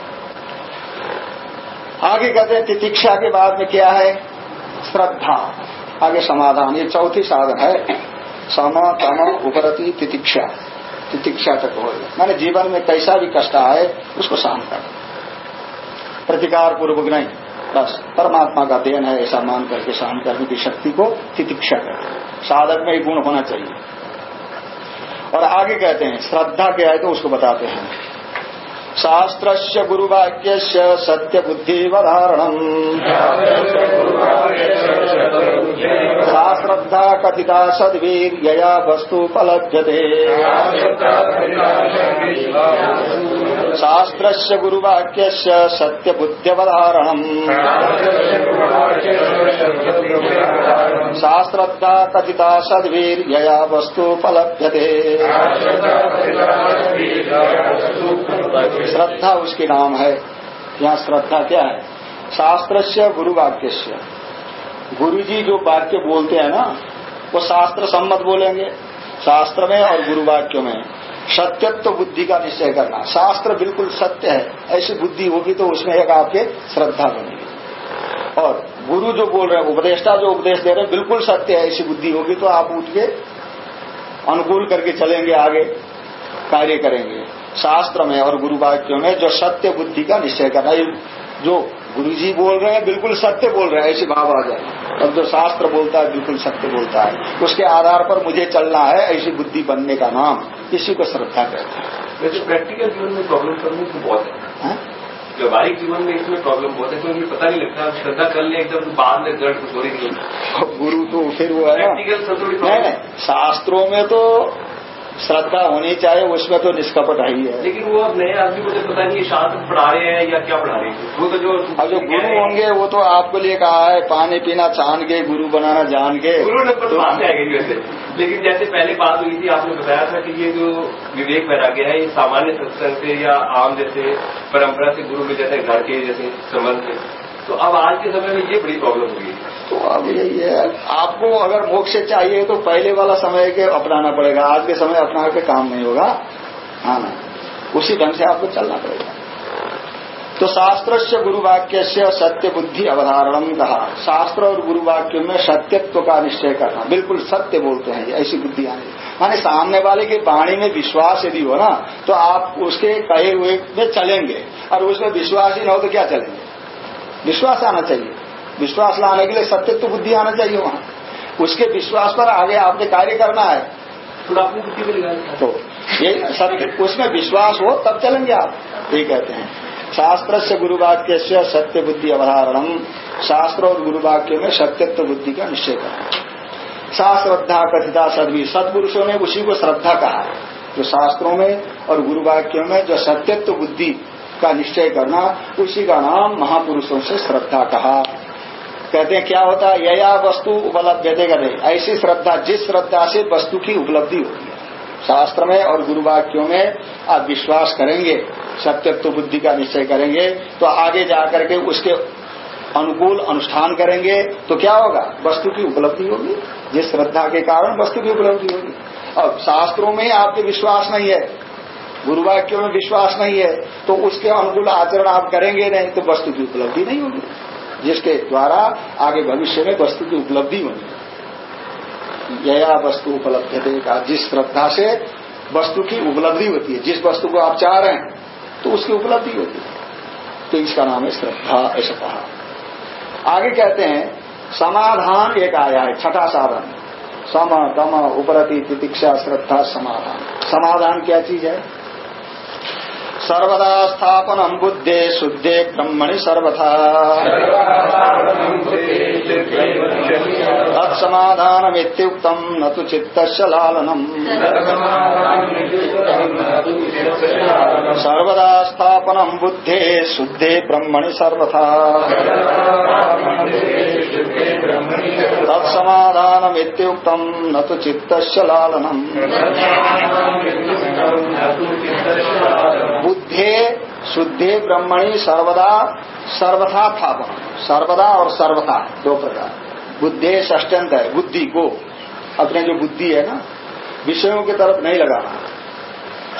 Speaker 1: आगे कहते हैं, तितिक्षा के बाद में क्या है? श्रद्धा। आगे समाधान, ये चौथी साधन है। सम, तम, उपरति, तितिक्षा। तितिक्षा तक हो मैंने जीवन में कैसा भी कष्ट आए, उसको सहन कर। प्रतिकार पूर्वक नहीं, बस परमात्मा का देन है, ऐसा मान करके सहन करने की शक्ति को तितिक्षा कर साधक में ही गुण होना चाहिए। और आगे कहते हैं, श्रद्धा क्या है तो उसको बताते हैं। शास्त्र गुरुवाक्य सत्य बुद्धिवधारण शास्त्रद्धा कथिता सद्वीर्यया वस्तुपलभ्यते शास्त्र गुरुवाक्य सत्य बुद्धिवधारण शास्त्रद्धा कथिता सद्वीर्यया वस्तुपलभ्यते श्रद्धा उसके नाम है। यहाँ श्रद्धा क्या है? शास्त्र से गुरु वाक्य से गुरु जी जो वाक्य बोलते हैं ना, वो शास्त्र सम्मत बोलेंगे। शास्त्र में और गुरु वाक्य में सत्यत्व बुद्धि का निश्चय करना। शास्त्र बिल्कुल सत्य है। ऐसी बुद्धि होगी तो उसमें एक आपके श्रद्धा बनेगी। और गुरु जो बोल रहे हैं, उपदेष्टा जो उपदेश दे रहे हैं, बिल्कुल सत्य है। ऐसी बुद्धि होगी तो आप उठ के अनुकूल करके चलेंगे, आगे कार्य करेंगे। शास्त्र में और गुरु वाक्यों में जो सत्य बुद्धि का निश्चय करना जो गुरु जी बोल रहे हैं बिल्कुल सत्य बोल रहे हैं ऐसी भाव आ जाए। और जो शास्त्र बोलता है बिल्कुल सत्य बोलता है। उसके आधार पर मुझे चलना है ऐसी बुद्धि बनने का नाम। इसी को श्रद्धा कहते हैं।
Speaker 2: वैसे प्रैक्टिकल जीवन में प्रॉब्लम करने को बहुत है। व्यवहारिक जीवन में इसमें प्रॉब्लम बहुत है क्योंकि पता नहीं लगता श्रद्धा कर ले एकदम बाद में कुछ हो रही
Speaker 1: गुरु तो फिर वो है
Speaker 2: ना।
Speaker 1: शास्त्रों में तो श्रद्धा होनी चाहिए उसमें तो निष्कपट
Speaker 2: आई
Speaker 1: है
Speaker 2: लेकिन वो अब नए आदमी को तो पता नहीं शास्त्र पढ़ा रहे हैं या क्या पढ़ा रहे हैं। वो तो जो
Speaker 1: अब जो गुरु होंगे वो तो आपके लिए कहा है पानी पीना छान के गुरु बनाना जान के।
Speaker 2: गुरु नंबर तो बात आएगी वैसे। लेकिन जैसे पहले बात हुई थी आपने बताया था कि ये जो विवेक वैराग्य है ये सामान्य सत्संग से या आम जैसे परंपरा से गुरु के जैसे घर के जैसे संबंध तो अब आज के समय में ये बड़ी प्रॉब्लम हुई
Speaker 1: तो अब यही है, आपको अगर मोक्ष चाहिए तो पहले वाला समय के अपनाना पड़ेगा, आज के समय अपना के काम नहीं होगा। हाँ ना, उसी ढंग से आपको चलना पड़ेगा। तो शास्त्र से गुरु वाक्य से सत्य बुद्धि अवधारणम कहा। शास्त्र और गुरु वाक्य में सत्यत्व का निश्चय करना, बिल्कुल सत्य बोलते हैं, ऐसी बुद्धि आने। माने सामने वाले की वाणी में विश्वास यदि हो ना तो आप उसके कहे हुए में चलेंगे, और उसमें विश्वास ही न हो तो क्या चलेंगे? विश्वास आना चाहिए। विश्वास लाने के लिए सत्यत्व बुद्धि आना चाहिए वहाँ। उसके विश्वास पर आगे आपने कार्य करना है।
Speaker 2: थोड़ा अपनी बुद्धि
Speaker 1: तो ये सत्य उसमें विश्वास हो तब चलेंगे आप। ये कहते हैं शास्त्र से गुरु वाक्य से सत्य बुद्धि अवधारणम शास्त्र और गुरु वाक्य में सत्यत्व बुद्धि का निश्चय करना सा श्रद्धा कथिता सदवी सदपुरुषों ने उसी को श्रद्धा कहा है। जो शास्त्रों में और गुरु वाक्यों में जो सत्यत्व बुद्धि का निश्चय करना, उसी का नाम महापुरुषों से श्रद्धा कहा। कहते हैं, क्या होता है? यया वस्तु उपलब्ध। करे ऐसी श्रद्धा, जिस श्रद्धा से वस्तु की उपलब्धि होती है। शास्त्र में और गुरु वाक्यों में आप विश्वास करेंगे, सत्यत्व बुद्धि का निश्चय करेंगे तो आगे जाकर के उसके अनुकूल अनुष्ठान करेंगे तो क्या होगा? वस्तु की उपलब्धि होगी। जिस श्रद्धा के कारण वस्तु की उपलब्धि होगी। अब शास्त्रों में आपके विश्वास नहीं है। गुरु वाक्यों में विश्वास नहीं है तो उसके अनुकूल आचरण आप करेंगे नहीं तो वस्तु की उपलब्धि नहीं होगी। जिसके द्वारा आगे भविष्य में वस्तु की उपलब्धि होगी। यया वस्तु उपलब्ध देगा जिस श्रद्धा से वस्तु की उपलब्धि होती है, जिस वस्तु को आप चाह रहे हैं तो उसकी उपलब्धि होती है। तो इसका नाम है श्रद्धा ऐसा कहा आगे कहते हैं, समाधान एक आया है, छठा साधन। सम दम उपरति, तितिक्षा, श्रद्धा, समाधान। समाधान क्या चीज़ है? सर्वदा स्थापनम बुद्धे शुद्धे ब्रह्मणि सर्वथा। तत्समाधानमित्युक्तम् न तु चित्तस्य लालनम् सर्वदा स्थापनम् बुद्धे शुद्धे ब्रह्मणि सर्वथा। तत्समाधानमित्युक्तम् न तु चित्तस्य लालनम् बुद्धे, शुद्धे ब्रह्मणि सर्वदा, सर्वथा था सर्वदा और सर्वथा, दो प्रकार। बुद्धे ष्टंत है, बुद्धि को। अपने जो बुद्धि है ना, विषयों की तरफ़ नहीं लगाना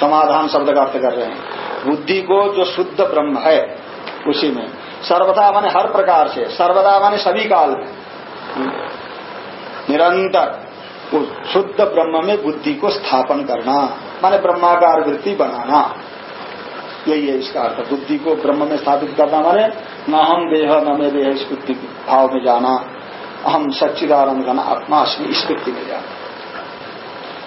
Speaker 1: समाधान शब्द का अर्थ कर रहे हैं। बुद्धि को जो शुद्ध ब्रह्म है, उसी में। सर्वथा माने हर प्रकार से, सर्वदा माने सभी काल में। निरंतर शुद्ध ब्रह्म में बुद्धि को स्थापन करना, माने ब्रह्माकार वृत्ति बनाना। यही है इसका अर्थ। बुद्धि को ब्रह्म में स्थापित करना माने, न हम देह, न मे देह, इस वृत्ति भाव में जाना हम सच्चिदानंद घन आत्मा, इस वृत्ति में जाना।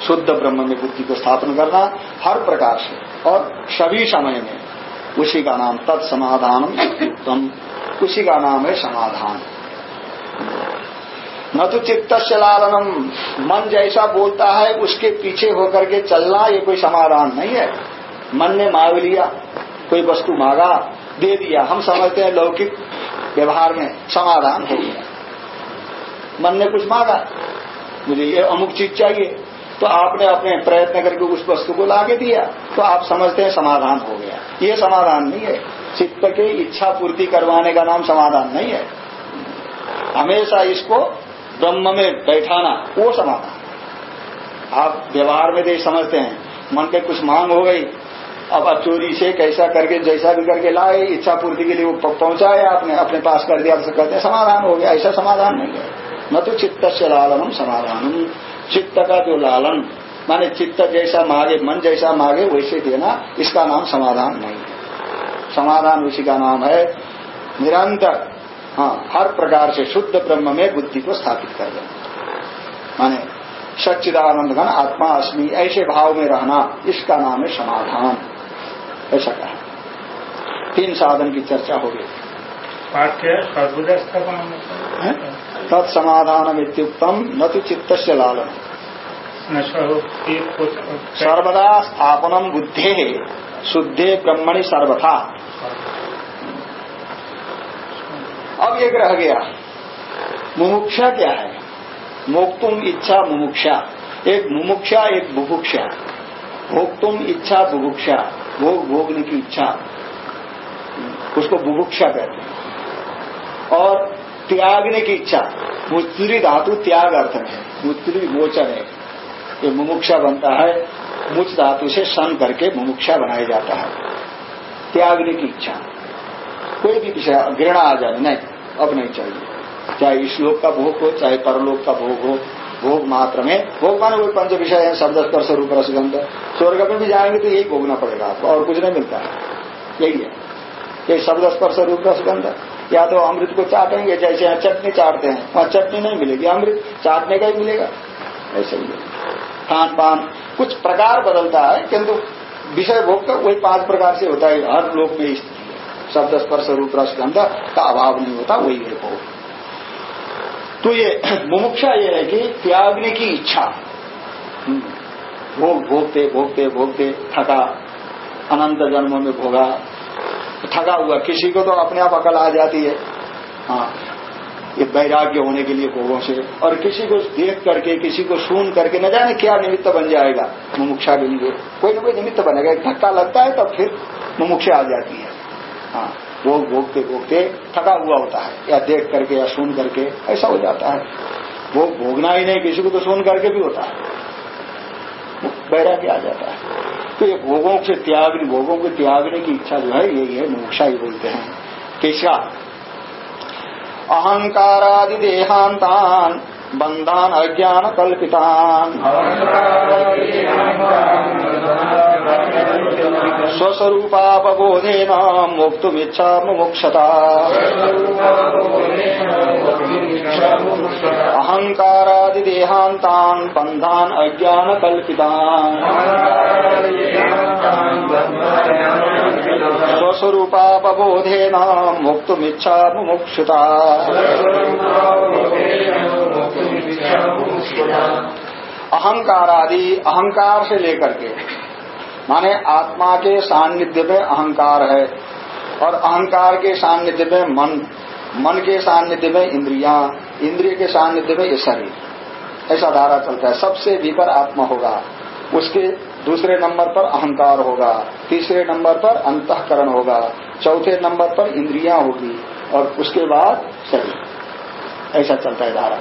Speaker 1: शुद्ध ब्रह्म में बुद्धि को स्थापन करना हर प्रकार से, और सभी समय में, उसी का नाम तत्समाधान उत्तम उसी का नाम है समाधान। न तो चित्त से लालनम, मन जैसा बोलता है, उसके पीछे होकर के चलना ये कोई समाधान नहीं है। मन ने मांग लिया, कोई वस्तु मांगा, दे दिया। हम समझते हैं लौकिक व्यवहार में समाधान हो गया। मन ने कुछ मांगा, मुझे ये अमुक चीज़ चाहिए। तो आपने अपने प्रयत्न करके उस वस्तु को लाके दिया। तो आप समझते हैं समाधान हो गया। ये समाधान नहीं है। चित्त के इच्छा पूर्ति करवाने का नाम समाधान नहीं है। हमेशा इसको ब्रह्म में बैठाना, वो समाधान। आप व्यवहार में देख समझते हैं। मन पे कुछ मांग हो गई अब चोरी से कैसा करके, जैसा भी करके लाए, इच्छा पूर्ति के लिए वो पहुँचाए आपने, अपने पास कर दिया तो कहते हैं, समाधान हो गया, ऐसा समाधान नहीं है। न तो चित्त से लालनम समाधान चित्त का जो लालन, माने चित्त जैसा मांगे, मन जैसा मांगे, वैसे देना, इसका नाम समाधान नहीं है। समाधान उसी का नाम है, निरंतर हाँ हर प्रकार से शुद्ध ब्रह्म में बुद्धि को स्थापित कर देना। माने सच्चिदानंद घन आत्मा अस्मि, ऐसे भाव में रहना, इसका नाम है समाधान। ऐसा कहा। तीन साधन की चर्चा हो गई। तत्समाधान इत्युक्तम न तो चित्त से लालन सर्वदा स्थापनम बुद्धे शुद्धे ब्रह्मणि सर्वथा। अब एक रह गया। मुमुक्षा क्या है? मोक्तुम इच्छा मुमुक्षा। एक मुमुक्षा एक बुभुक्षा। भोक्तुम इच्छा बुभुक्षा। भोग भोगने की इच्छा। उसको बुभुक्षा कहते हैं। और त्यागने की इच्छा। मुस्त्री धातु त्याग अर्थ में है। मुस्त्री मोचन है। ये मुमुक्षा बनता है। मुच धातु से सन करके मुमुक्षा बनाया जाता है। त्यागने की इच्छा। कोई भी विषय घृणा आ जाए, नहीं, अब नहीं चाहिए। चाहे इस लोक का भोग हो, चाहे परलोक का भोग हो भोग मात्र में भोग माने कोई पंच विषय है शब्द स्पर्श रूप रसगंध स्वर्ग में भी जाएँगे तो यही भोगना पड़ेगा आपको, और कुछ नहीं मिलता। है यही है। ये शब्द स्पर्श रूप रसगंध या तो अमृत को चाटेंगे, जैसे यहाँ चटनी चाटते हैं, वहाँ चटनी नहीं मिलेगी। अमृत चाटने का ही मिलेगा। ऐसे ही खान पान कुछ प्रकार बदलता है, किंतु विषय भोग का वही पाँच प्रकार से होता है। हर लोक में शब्द स्पर्श रूप रसगंध का अभाव नहीं होता, वही है भोग। तो ये मुमुक्षा ये है कि त्यागने की इच्छा। भोग, भोगते भोगते भोगते थका, अनंत जन्मों में भोगा, थका हुआ, किसी को तो अपने आप अकल आ जाती है। हाँ ये वैराग्य होने के लिए भोगों से। और किसी को देख करके, किसी को सुन करके न जाने क्या निमित्त बन जाएगा मुमुक्षा के लिए। कोई ना कोई निमित्त बनेगा। एक धक्का लगता है, तब फिर मुमुक्षा आ जाती है। हाँ। भोग भोगते भोगते थका हुआ होता है, या देख करके, या सुन करके, ऐसा हो जाता है। भोग भोगना ही नहीं, किसी को तो सुन करके भी होता है। बैराग्य आ जाता है। तो ये भोगों से त्याग भोगों के त्यागने की इच्छा जो है यही है मोक्षा ही बोलते हैं। तीसरा अहंकारादि देहांतान, बंधान अज्ञान कल्पितान। स्वस्वरूपापबोधेन मोक्तुमिच्छा मुमुक्षता अहंकारादिदेहान्तान् बन्धान् अज्ञानकल्पितान्। स्वस्वरूपापबोधेन मुक्तुमिच्छा मुमुक्षुता अहंकारादि अहंकार से लेकर के माने आत्मा के सान्निध्य में अहंकार है और अहंकार के सान्निध्य में मन मन के सान्निध्य में इंद्रिया, इंद्रिय के सान्निध्य में ये शरीर। ऐसा धारा चलता है। सबसे भीतर आत्मा होगा, उसके दूसरे नंबर पर अहंकार होगा, तीसरे नंबर पर अंतकरण होगा, चौथे नंबर पर इंद्रिया होगी और उसके बाद शरीर। ऐसा चलता है धारा।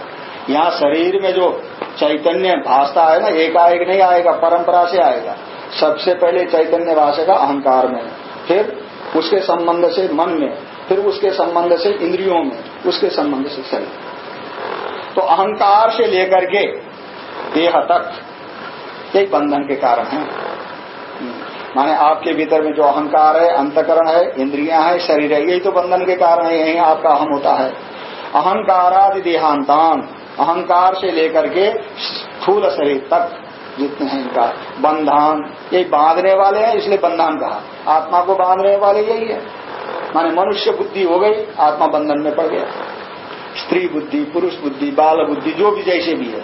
Speaker 1: यहाँ शरीर में जो चैतन्य भाषता है ना, एकाएक नहीं आएगा, परंपरा से आएगा। सबसे पहले चैतन्य भाषा का अहंकार में, फिर उसके संबंध से मन में, फिर उसके संबंध से इंद्रियों में, उसके संबंध से शरीर। तो अहंकार से लेकर के देह तक यही बंधन के कारण है। माने आपके भीतर में जो अहंकार है, अंतकरण है, इंद्रियाँ है, शरीर है, यही तो बंधन के कारण है, यही आपका अहम होता है। अहंकारादि देहांतान, अहंकार से लेकर के स्थूल शरीर तक जितने हैं इनका। बंधान यही बांधने वाले हैं, इसलिए बंधान कहा। आत्मा को बांधने वाले यही है। माने मनुष्य बुद्धि हो गई, आत्मा बंधन में पड़ गया। स्त्री बुद्धि, पुरुष बुद्धि, बाल बुद्धि, जो भी जैसे भी है।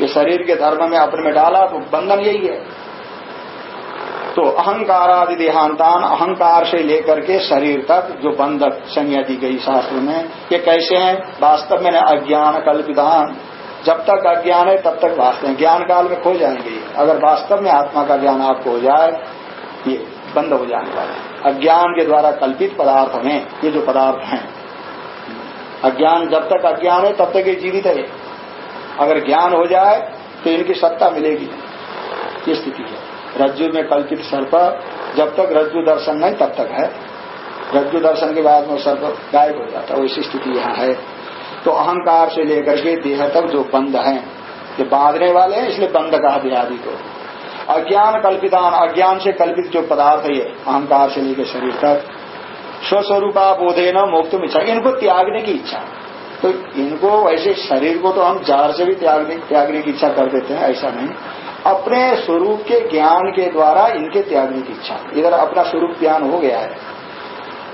Speaker 1: ये शरीर के धर्म में अपने में डाला तो बंधन यही है। तो अहंकारादि देहांतान, अहंकार से लेकर के शरीर तक जो बंधक संज्ञा दी गई शास्त्र में, ये कैसे हैं? वास्तव में अज्ञान कल्पितान जब तक अज्ञान है, तब तक वास्तव में ज्ञान काल में खो जाएँगे। अगर वास्तव में आत्मा का ज्ञान आपको हो जाए, ये बंद हो जाने वाला है। अज्ञान के द्वारा कल्पित पदार्थ में ये जो पदार्थ हैं। अज्ञान जब तक अज्ञान है, तब तक ये जीवित है। अगर ज्ञान हो जाए तो इनकी सत्ता मिलेगी। ये स्थिति है। रज्जु में कल्पित सर्प, जब तक रज्जु दर्शन नहीं, तब तक है। रज्जु दर्शन के बाद में सर्प गायब हो जाता है। वैसी स्थिति यहाँ है। तो अहंकार से लेकर के देह तक जो बंद है, ये बांधने वाले हैं, इसलिए बंद कहा देहादि को। अज्ञान कल्पितान, अज्ञान से कल्पित जो पदार्थ है अहंकार से लेकर शरीर तक। स्वस्वरूपा बोधे न मुक्त इच्छा इनको त्यागने की इच्छा। तो इनको वैसे शरीर को तो हम जार से भी त्यागने त्यागने की इच्छा कर देते हैं, ऐसा नहीं। अपने स्वरूप के ज्ञान के द्वारा इनके त्यागने की इच्छा। इधर अपना स्वरूप ज्ञान हो गया है।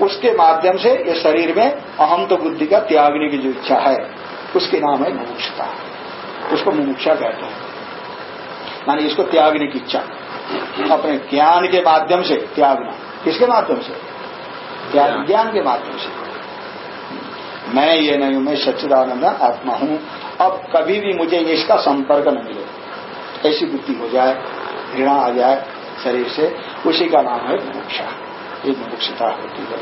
Speaker 1: उसके माध्यम से ये शरीर में अहम तो बुद्धि का त्यागने की जो इच्छा है उसके नाम है मुमुक्षता। उसको मुमुक्षा कहते हैं। मानी इसको त्यागने की इच्छा। अपने ज्ञान के माध्यम से त्यागना। किसके माध्यम से? ज्ञान के माध्यम से। मैं ये नहीं हूँ मैं सच्चिदानंद आत्मा हूँ। अब कभी भी मुझे इसका संपर्क न मिले। ऐसी बुद्धि हो जाए घृणा आ जाए शरीर से उसी का नाम है मुमुक्षा। ये मुमुक्षता होती है।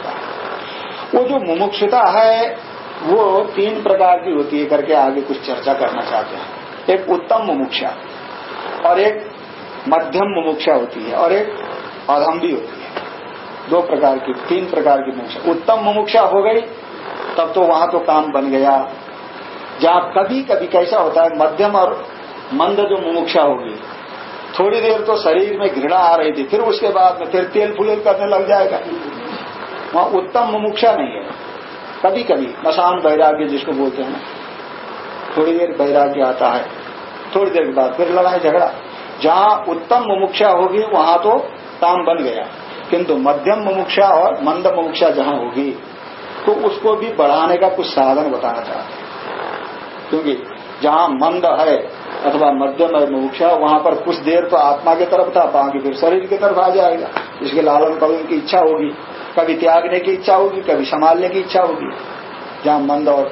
Speaker 1: वो जो मुमुक्षता है, वो तीन प्रकार की होती है करके आगे कुछ चर्चा करना चाहते हैं। एक उत्तम मुमुक्षा और एक मध्यम मुमुक्षा होती है और एक अधम भी होती है। दो प्रकार की, तीन प्रकार की मुमुक्षा। उत्तम मुमुक्षा हो गई, तब तो वहाँ तो काम बन गया। जहाँ कभी कभी कैसा होता है, मध्यम और मंद जो मुमुक्षा होगी थोड़ी देर तो शरीर में घृणा आ रही थी, फिर उसके बाद में फिर तेल फुलेल करने लग जाएगा। वहाँ उत्तम मुमुक्षा नहीं है। कभी कभी मसान वैराग्य जिसको बोलते हैं थोड़ी देर वैराग्य आता है, थोड़ी देर के बाद फिर लड़ाई झगड़ा। जहाँ उत्तम मुमुक्षा होगी, वहाँ तो काम बन गया। किंतु मध्यम मुमुक्षा और मंद मुमुक्षा जहाँ होगी तो उसको भी बढ़ाने का कुछ साधन बताना चाहते हैं। क्योंकि जहाँ मंद है अथवा मध्यम और मुमुक्षा वहाँ पर कुछ देर तो आत्मा की तरफ़ था, बाकी फिर शरीर की तरफ़ आ जाएगा। इसके लालन पालन की इच्छा होगी, कभी त्यागने की इच्छा होगी, कभी संभालने की इच्छा होगी, जहाँ मंद और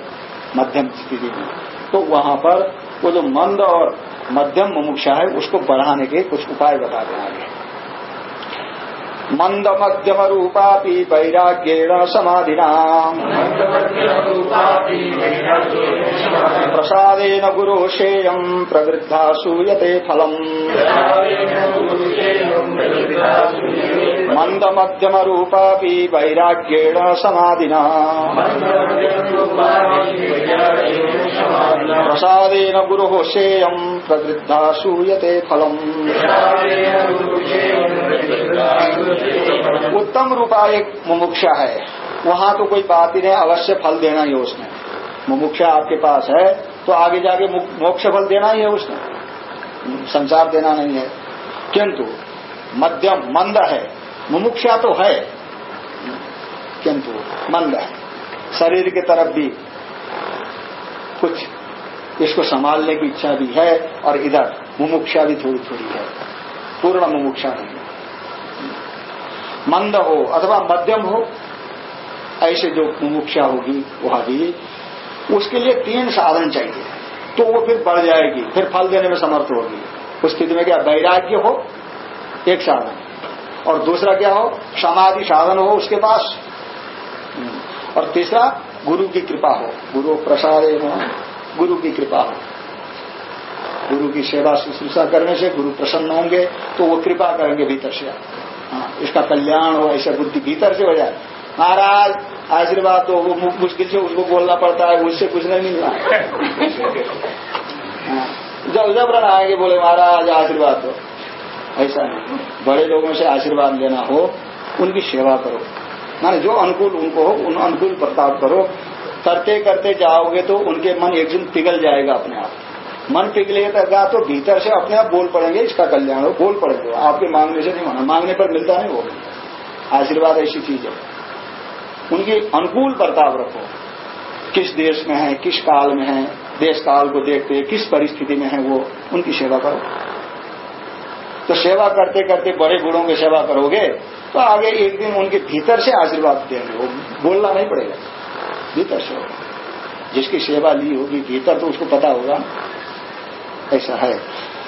Speaker 1: मध्यम स्थिति में तो वहाँ पर वो जो मंद और मध्यम मुमुक्षा है, उसको बढ़ाने के कुछ उपाय बता दें आगे मंद मध्यम रूपापि वैराग्येण समाधिना प्रसादेन गुरोषेयम् प्रवृद्धा सूयते फलम् मंद मध्यम रूपापि वैराग्येण समाधिना प्रसादेन गुरोषेयम् प्रवृद्धा सूयते फलम् उत्तम रूपा एक मुमुक्षा है। वहाँ तो कोई बात ही नहीं, अवश्य फल देना ही है उसने। मुमुक्षा आपके पास है तो आगे जाके मोक्ष फल देना ही है उसने। संसार देना नहीं है। किंतु मध्यम मंद है। मुमुक्षा तो है। किंतु, मंद है। शरीर की तरफ़ भी कुछ इसको संभालने की इच्छा भी है, और इधर मुमुक्षा भी थोड़ी थोड़ी है। पूर्ण मुमुक्षा नहीं मंद हो अथवा मध्यम हो ऐसे जो मुमुक्षा होगी वह भी उसके लिए तीन साधन चाहिए। तो वो फिर बढ़ जाएगी फिर फल देने में समर्थ होगी। उस स्थिति में क्या वैराग्य हो? एक साधन। और दूसरा क्या हो? समाधि साधन हो उसके पास। और तीसरा गुरु की कृपा हो। गुरु प्रसाद गुरु की कृपा हो। गुरु की सेवा शुश्रूषा करने से गुरु प्रसन्न होंगे तो वो कृपा करेंगे भीतर से हाँ, इसका कल्याण हो ऐसा बुद्धि भीतर से हो जाए। महाराज आशीर्वाद तो वो मुश्किल से उसको बोलना पड़ता है उससे कुछ नहीं मिलना हाँ, जब जब रन आएँगे बोले महाराज आशीर्वाद दो। ऐसा नहीं। बड़े लोगों से आशीर्वाद लेना हो उनकी सेवा करो। माने जो अनुकूल उनको हो उन अनुकूल बर्ताव करो। करते करते जाओगे तो उनके मन एक दिन पिघल जाएगा अपने आप। मन पिघलेगा तो भीतर से अपने आप बोल पड़ेंगे, इसका कल्याण हो, बोल पड़ेंगे। आपके मांगने से नहीं होना, मांगने पर मिलता नहीं वो आशीर्वाद ऐसी चीज़ है। उनकी अनुकूल बर्ताव रखो। किस देश में है, किस काल में है, देश काल को देखते किस परिस्थिति में है वो, उनकी सेवा करो। तो सेवा करते करते बड़े बूढ़ों की सेवा करोगे तो आगे एक दिन उनके भीतर से आशीर्वाद देंगे। वो बोलना नहीं पड़ेगा। भीतर से होगा। जिसकी सेवा ली होगी, भीतर तो उसको पता होगा। ऐसा है।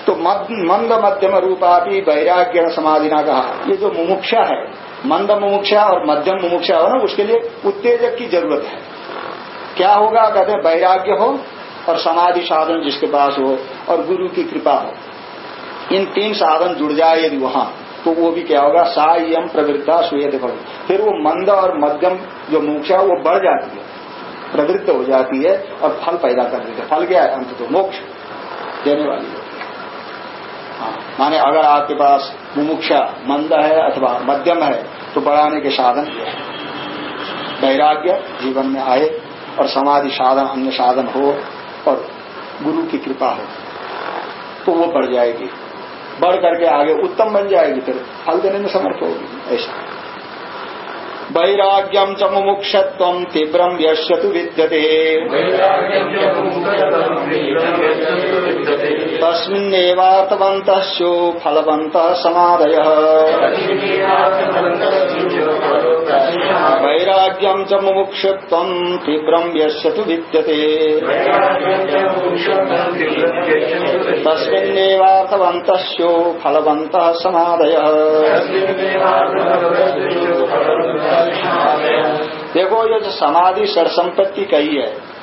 Speaker 1: तो मंद मध्यम रूपा भी वैराग्य समाधि ना कहा ये जो मुमुक्षा है, मंद मुमुक्षा और मध्यम मुमुक्षा हो ना, उसके लिए उत्तेजक की ज़रूरत है। क्या होगा कहते हैं वैराग्य हो और समाधि साधन जिसके पास हो और गुरु की कृपा हो? इन तीन साधन जुड़ जाए यदि वहाँ तो वो भी क्या होगा? सायम प्रवृत्ता सुयद फिर वो मंद और मध्यम जो मुख्या वो बढ़ जाती है। प्रवृत्त हो जाती है और फल पैदा कर देते फल क्या है? अंत तो मोक्ष। देने वाली होती है। हाँ, माने अगर आपके पास मुमुक्षा मंद है अथवा मध्यम है तो बढ़ाने के साधन यह है। वैराग्य जीवन में आए और समाधि साधन अन्य साधन हो और गुरु की कृपा हो तो वो बढ़ जाएगी। बढ़ करके आगे उत्तम बन जाएगी फिर फल देने में समर्थ होगी ऐसा। वैराग्यम च मुमुक्षत्व तीव्रम यश्यतु विद्यते। तस्मिन्नेवार्थवंत फलवंत समादय। वैराग्यम च मुमुक्षत्व तीव्रम यश्यतु विद्यते। तस्मिन्नेवार्थवंत फलवंत समादय। देखो, ये जो समाधि सरसंपत्ति कही है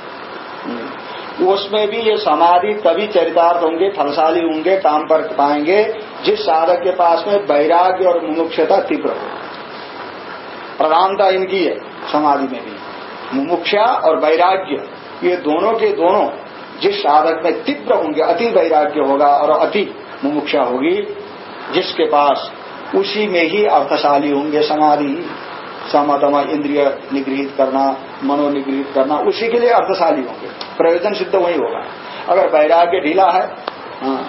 Speaker 1: उसमें भी ये समाधि तभी चरितार्थ होंगे, फलशाली होंगे, काम पर पाएँगे, जिस साधक के पास में वैराग्य और मुमुक्षता तीव्र हो। प्रधानता इनकी है, समाधि में भी। मुमुक्षा और वैराग्य, ये दोनों के दोनों जिस साधक में तीव्र होंगे, अति वैराग्य होगा और अति मुमुक्षा होगी, जिसके पास उसी में ही अर्थशाली होंगे समाधि। समतम इंद्रिय निगृहित करना मनोनिगृहित करना उसी के लिए अर्थशाली होंगे। प्रयोजन सिद्ध वही होगा। अगर वैराग्य ढीला है हाँ,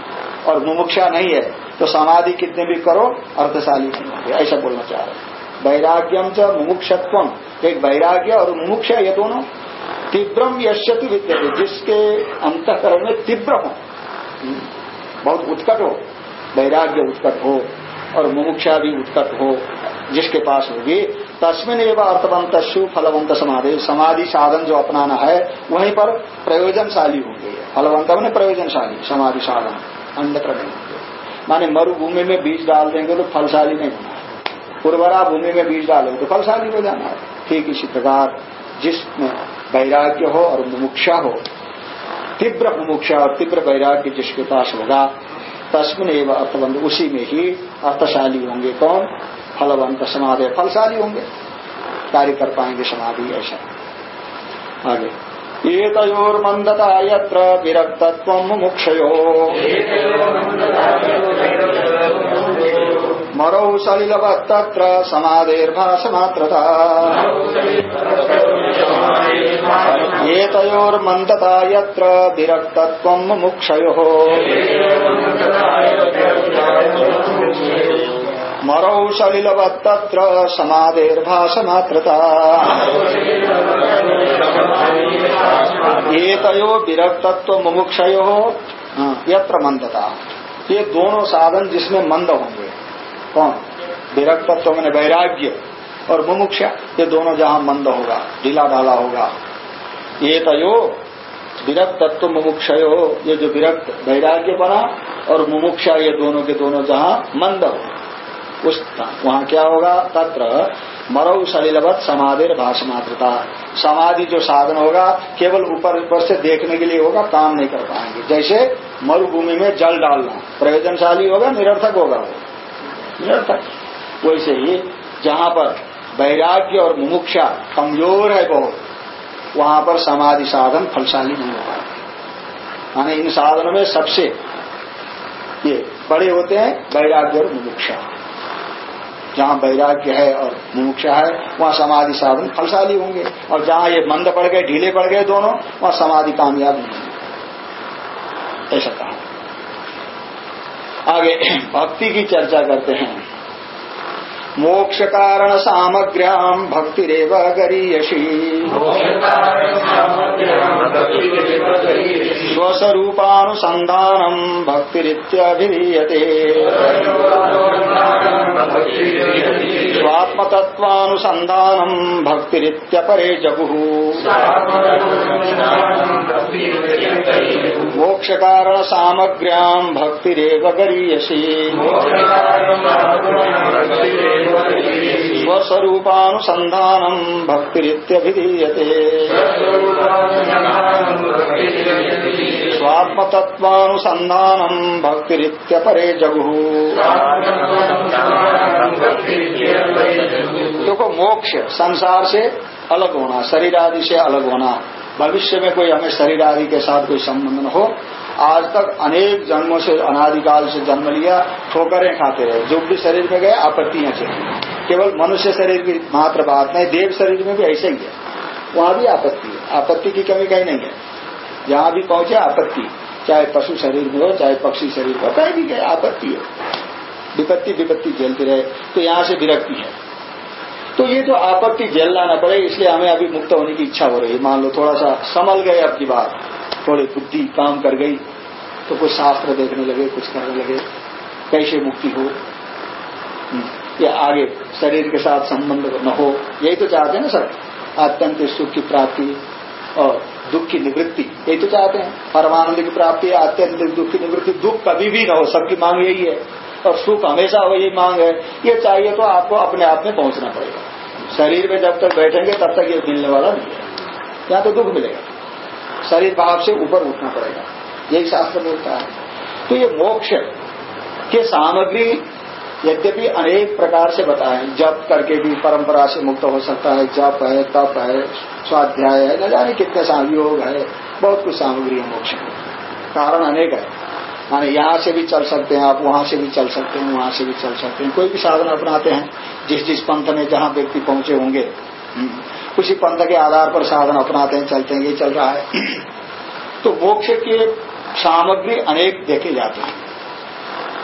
Speaker 1: और मुमुक्षा नहीं है तो समाधि कितने भी करो अर्थशाली नहीं होंगे। ऐसा बोलना चाह रहे हैं। वैराग्यम च मुमुक्षत्व एक वैराग्य और मुमुक्षा ये दोनों। तीव्रम यश्यति विद्यते जिसके अंतकरण में तीव्र हो। हम्म, बहुत उत्कट हो। वैराग्य उत्कट हो और मुमुक्षा भी उत्कट हो जिसके पास होगी तस्मिन एवं अर्थवंत शु फलवंत समाधि। समाधि साधन जो अपनाना है, वहीं पर प्रयोजनशाली होंगे फलवंत ने प्रयोजनशाली, समाधि साधन नहीं होंगे माने मरुभूमि में बीज डाल देंगे तो फलशाली नहीं होना उर्वरा भूमि में बीज डालेंगे तो फलशाली हो जाना है। ठीक इसी प्रकार, जिसमें वैराग्य हो और मुमुक्षा हो, तीव्र मुमुक्षा और तीव्र वैराग्य जिसके पास होगा, तस्मिन एवं अर्थवंत उसी में ही अर्थशाली होंगे कौन? फलवंत समाधि फलशाली होंगे। कार्य कर पाएँगे समाधि, ऐसा। आगे। एतयोर्मन्दता यत्र विरक्तत्वम् मुक्षयो मरौ सलिलवत्तत्र समाधेर्भासमात्रता एतयोर्मन्दता यत्र मरौ सलिलवत्तत्र समाधेर्भासमात्रता एतयो विरक्तत्व मुमुक्षयो यत्र मंदता ये दोनों साधन जिसमें मंद होंगे। कौन? विरक्तत्व मैंने वैराग्य और मुमुक्षा, ये दोनों जहाँ मंद होगा, ढीला ढाला होगा। ये तयो विरक्त तत्व मुमुक्षयो ये जो विरक्त वैराग्य बना और मुमुक्षा, ये दोनों के दोनों जहाँ मंद हो। उस वहाँ क्या होगा? तत्र मरऊ सलिलवत समाधि भाष मात्रता समाधि जो साधन होगा, केवल ऊपर ऊपर से देखने के लिए होगा, काम नहीं कर पाएँगे। जैसे मरुभूमि में जल डालना, प्रयोजनशाली होगा, निरर्थक होगा वो। निरर्थक। वैसे ही जहाँ पर वैराग्य और मुमुक्षा कमज़ोर है बहुत, वहाँ पर समाधि साधन फलशाली नहीं होगा माने इन साधनों में सबसे ये बड़े होते हैं वैराग्य और मुमुक्षा। जहाँ वैराग्य है और मुमुक्षा है, वहाँ समाधि साधन फलशाली होंगे। और जहाँ ये मंद पड़ गए, ढीले पड़ गए दोनों, वहाँ समाधि कामयाब नहीं होंगे। ऐसा कहा। आगे, भक्ति की चर्चा करते हैं। मोक्ष कारण सामग्र्याम भक्तिरेव गरीयसी। स्वस्वरूपानुसंधानम भक्तिरित्यभिधीयते। स्वात्मतत्वानुसंधानम जगु मोक्ष कारण सामग्र्याम भक्तिरेव गरीयसी। स्वस्वरूपानुसंधानम भक्तिरित्यभिधीयते। स्वात्मतत्वानुसंधानम भक्तिरित्यपरे जगु देखो, मोक्ष संसार से अलग होना, शरीर आदि से अलग होना, भविष्य में कोई हमें शरीर आदि के साथ कोई संबंध न हो आज तक अनेक जन्मों से, अनादिकाल से जन्म लिया, ठोकरें खाते रहे। जो भी शरीर में गए आपत्तियाँ चली केवल मनुष्य शरीर की मात्र बात नहीं, देव शरीर में भी ऐसे ही है। वहाँ भी आपत्ति है। आपत्ति की कमी कहीं नहीं है। जहाँ भी पहुँचे, आपत्ति। चाहे पशु शरीर में हो, चाहे पक्षी शरीर हो, कहीं भी गए, आपत्ति है। विपत्ति विपत्ति झेलती रहे तो यहाँ से विरक्ति है। तो ये जो आपत्ति झेलना न पड़े, इसलिए हमें अभी मुक्त होने की इच्छा हो रही है। मान लो, थोड़ा सा संभल गए अब की बात। थोड़ी बुद्धि काम कर गई तो कुछ शास्त्र देखने लगे कुछ करने लगे कैसे मुक्ति हो? हम्म, या आगे शरीर के साथ संबंध न हो यही तो चाहते हैं ना सर अत्यंत सुख की प्राप्ति और दुख की निवृत्ति यही तो चाहते हैं। परमानंद की प्राप्ति अत्यंत दुख की निवृत्ति दुख कभी भी न हो सबकी मांग यही है। और सुख हमेशा हो यही मांग है ये चाहिए तो आपको अपने आप में पहुँचना पड़ेगा। शरीर में जब तक बैठेंगे तब तक ये मिलने वाला नहीं है। यहाँ तो दुख मिलेगा। शरीर भाव से ऊपर उठना पड़ेगा। यही शास्त्र बोलता है। तो ये मोक्ष के सामग्री यद्यपि अनेक प्रकार से बताए जप करके भी परंपरा से मुक्त हो सकता है। जप है तप है स्वाध्याय है न जाने कितने योग है। बहुत कुछ सामग्री है मोक्ष कारण अनेक है। माने यहाँ से भी चल सकते हैं आप वहाँ से भी चल सकते हैं वहाँ से भी चल सकते हैं। कोई भी साधन अपनाते हैं जिस जिस पंथ में जहाँ व्यक्ति पहुँचे होंगे। हम्म, उसी पंथ के आधार पर साधन अपनाते हैं, चलते हैं, ये चल रहा है। तो मोक्ष के सामग्री अनेक देखे जाते हैं।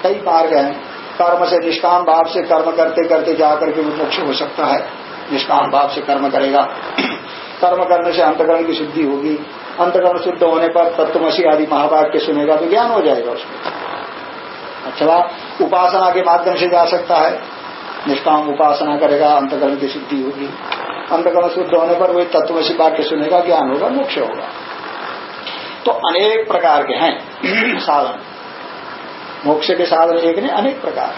Speaker 1: कई मार्ग हैं। कर्म से, निष्काम भाव से कर्म करते करते जाकर के मोक्ष हो सकता है। निष्काम भाव से कर्म करेगा। कर्म करने से अंतकरण की शुद्धि होगी। अंतकरण शुद्ध होने पर तत्वमसी आदि महावाक्य सुनेगा तो ज्ञान हो जाएगा उसमें। अच्छा उपासना के माध्यम से जा सकता है। निष्काम उपासना करेगा, अंतकरण की शुद्धि होगी। अंतकरण शुद्ध होने पर वही तत्वसी वाक्य सुनेगा, ज्ञान होगा, मोक्ष होगा। तो अनेक प्रकार के हैं साधन। मोक्ष के साधन एक नहीं, अनेक प्रकार।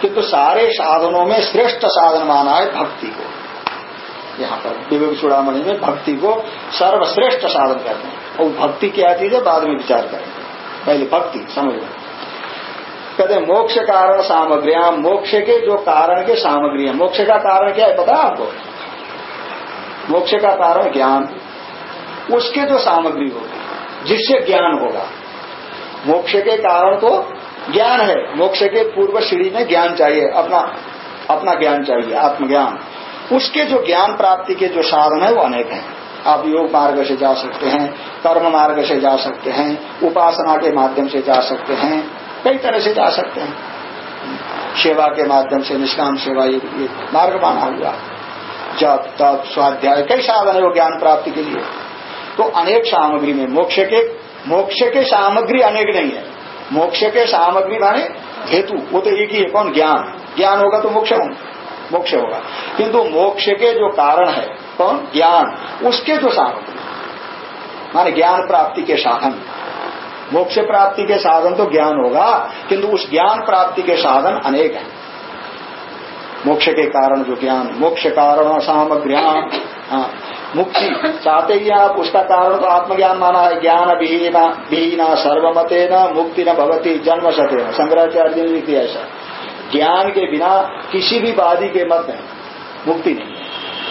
Speaker 1: किंतु तो सारे साधनों में श्रेष्ठ साधन माना है भक्ति को। यहाँ पर विवेक चूड़ामणि में भक्ति को सर्वश्रेष्ठ साधन करते हैं। और भक्ति क्या चीज़ है? बाद में विचार करेंगे। पहले भक्ति, समझ लो। कहते मोक्ष कारण सामग्रियाँ, मोक्ष के जो कारण के सामग्री है। मोक्ष का कारण क्या है पता आपको? मोक्ष का कारण ज्ञान। उसके जो सामग्री होगी जिससे ज्ञान होगा। मोक्ष के कारण तो ज्ञान है। मोक्ष के पूर्व सीढ़ी में ज्ञान चाहिए अपना अपना ज्ञान चाहिए आत्मज्ञान। उसके जो ज्ञान प्राप्ति के जो साधन है वो अनेक हैं। आप योग मार्ग से जा सकते हैं कर्म मार्ग से जा सकते हैं उपासना के माध्यम से जा सकते हैं कई तरह से जा सकते हैं। सेवा के माध्यम से निष्काम सेवा ये, मार्ग माना हुआ जब तप स्वाध्याय कई साधन है वो ज्ञान प्राप्ति के लिए। तो अनेक सामग्री में, मोक्ष के मोक्ष के सामग्री अनेक नहीं है। मोक्ष के सामग्री माने हेतु, वो तो एक ही है, कौन? ज्ञान। ज्ञान होगा तो मोक्ष मोक्ष होगा। किंतु मोक्ष के जो कारण है, कौन? ज्ञान। उसके जो सामग्री। माने ज्ञान प्राप्ति के साधन। मोक्ष प्राप्ति के साधन तो ज्ञान होगा, किंतु उस ज्ञान प्राप्ति के साधन अनेक हैं। मोक्ष के कारण जो ज्ञान मोक्ष कारण सामग्र्याम। हाँ, मुक्ति चाहते ही आप उसका कारण तो आत्मज्ञान माना है ज्ञान विहीना विहीना सर्वमते न मुक्ति न भगवती जन्म सते शंकराचार्य ने लिख दिया ऐसा। ज्ञान के बिना किसी भी वादी के मत में मुक्ति नहीं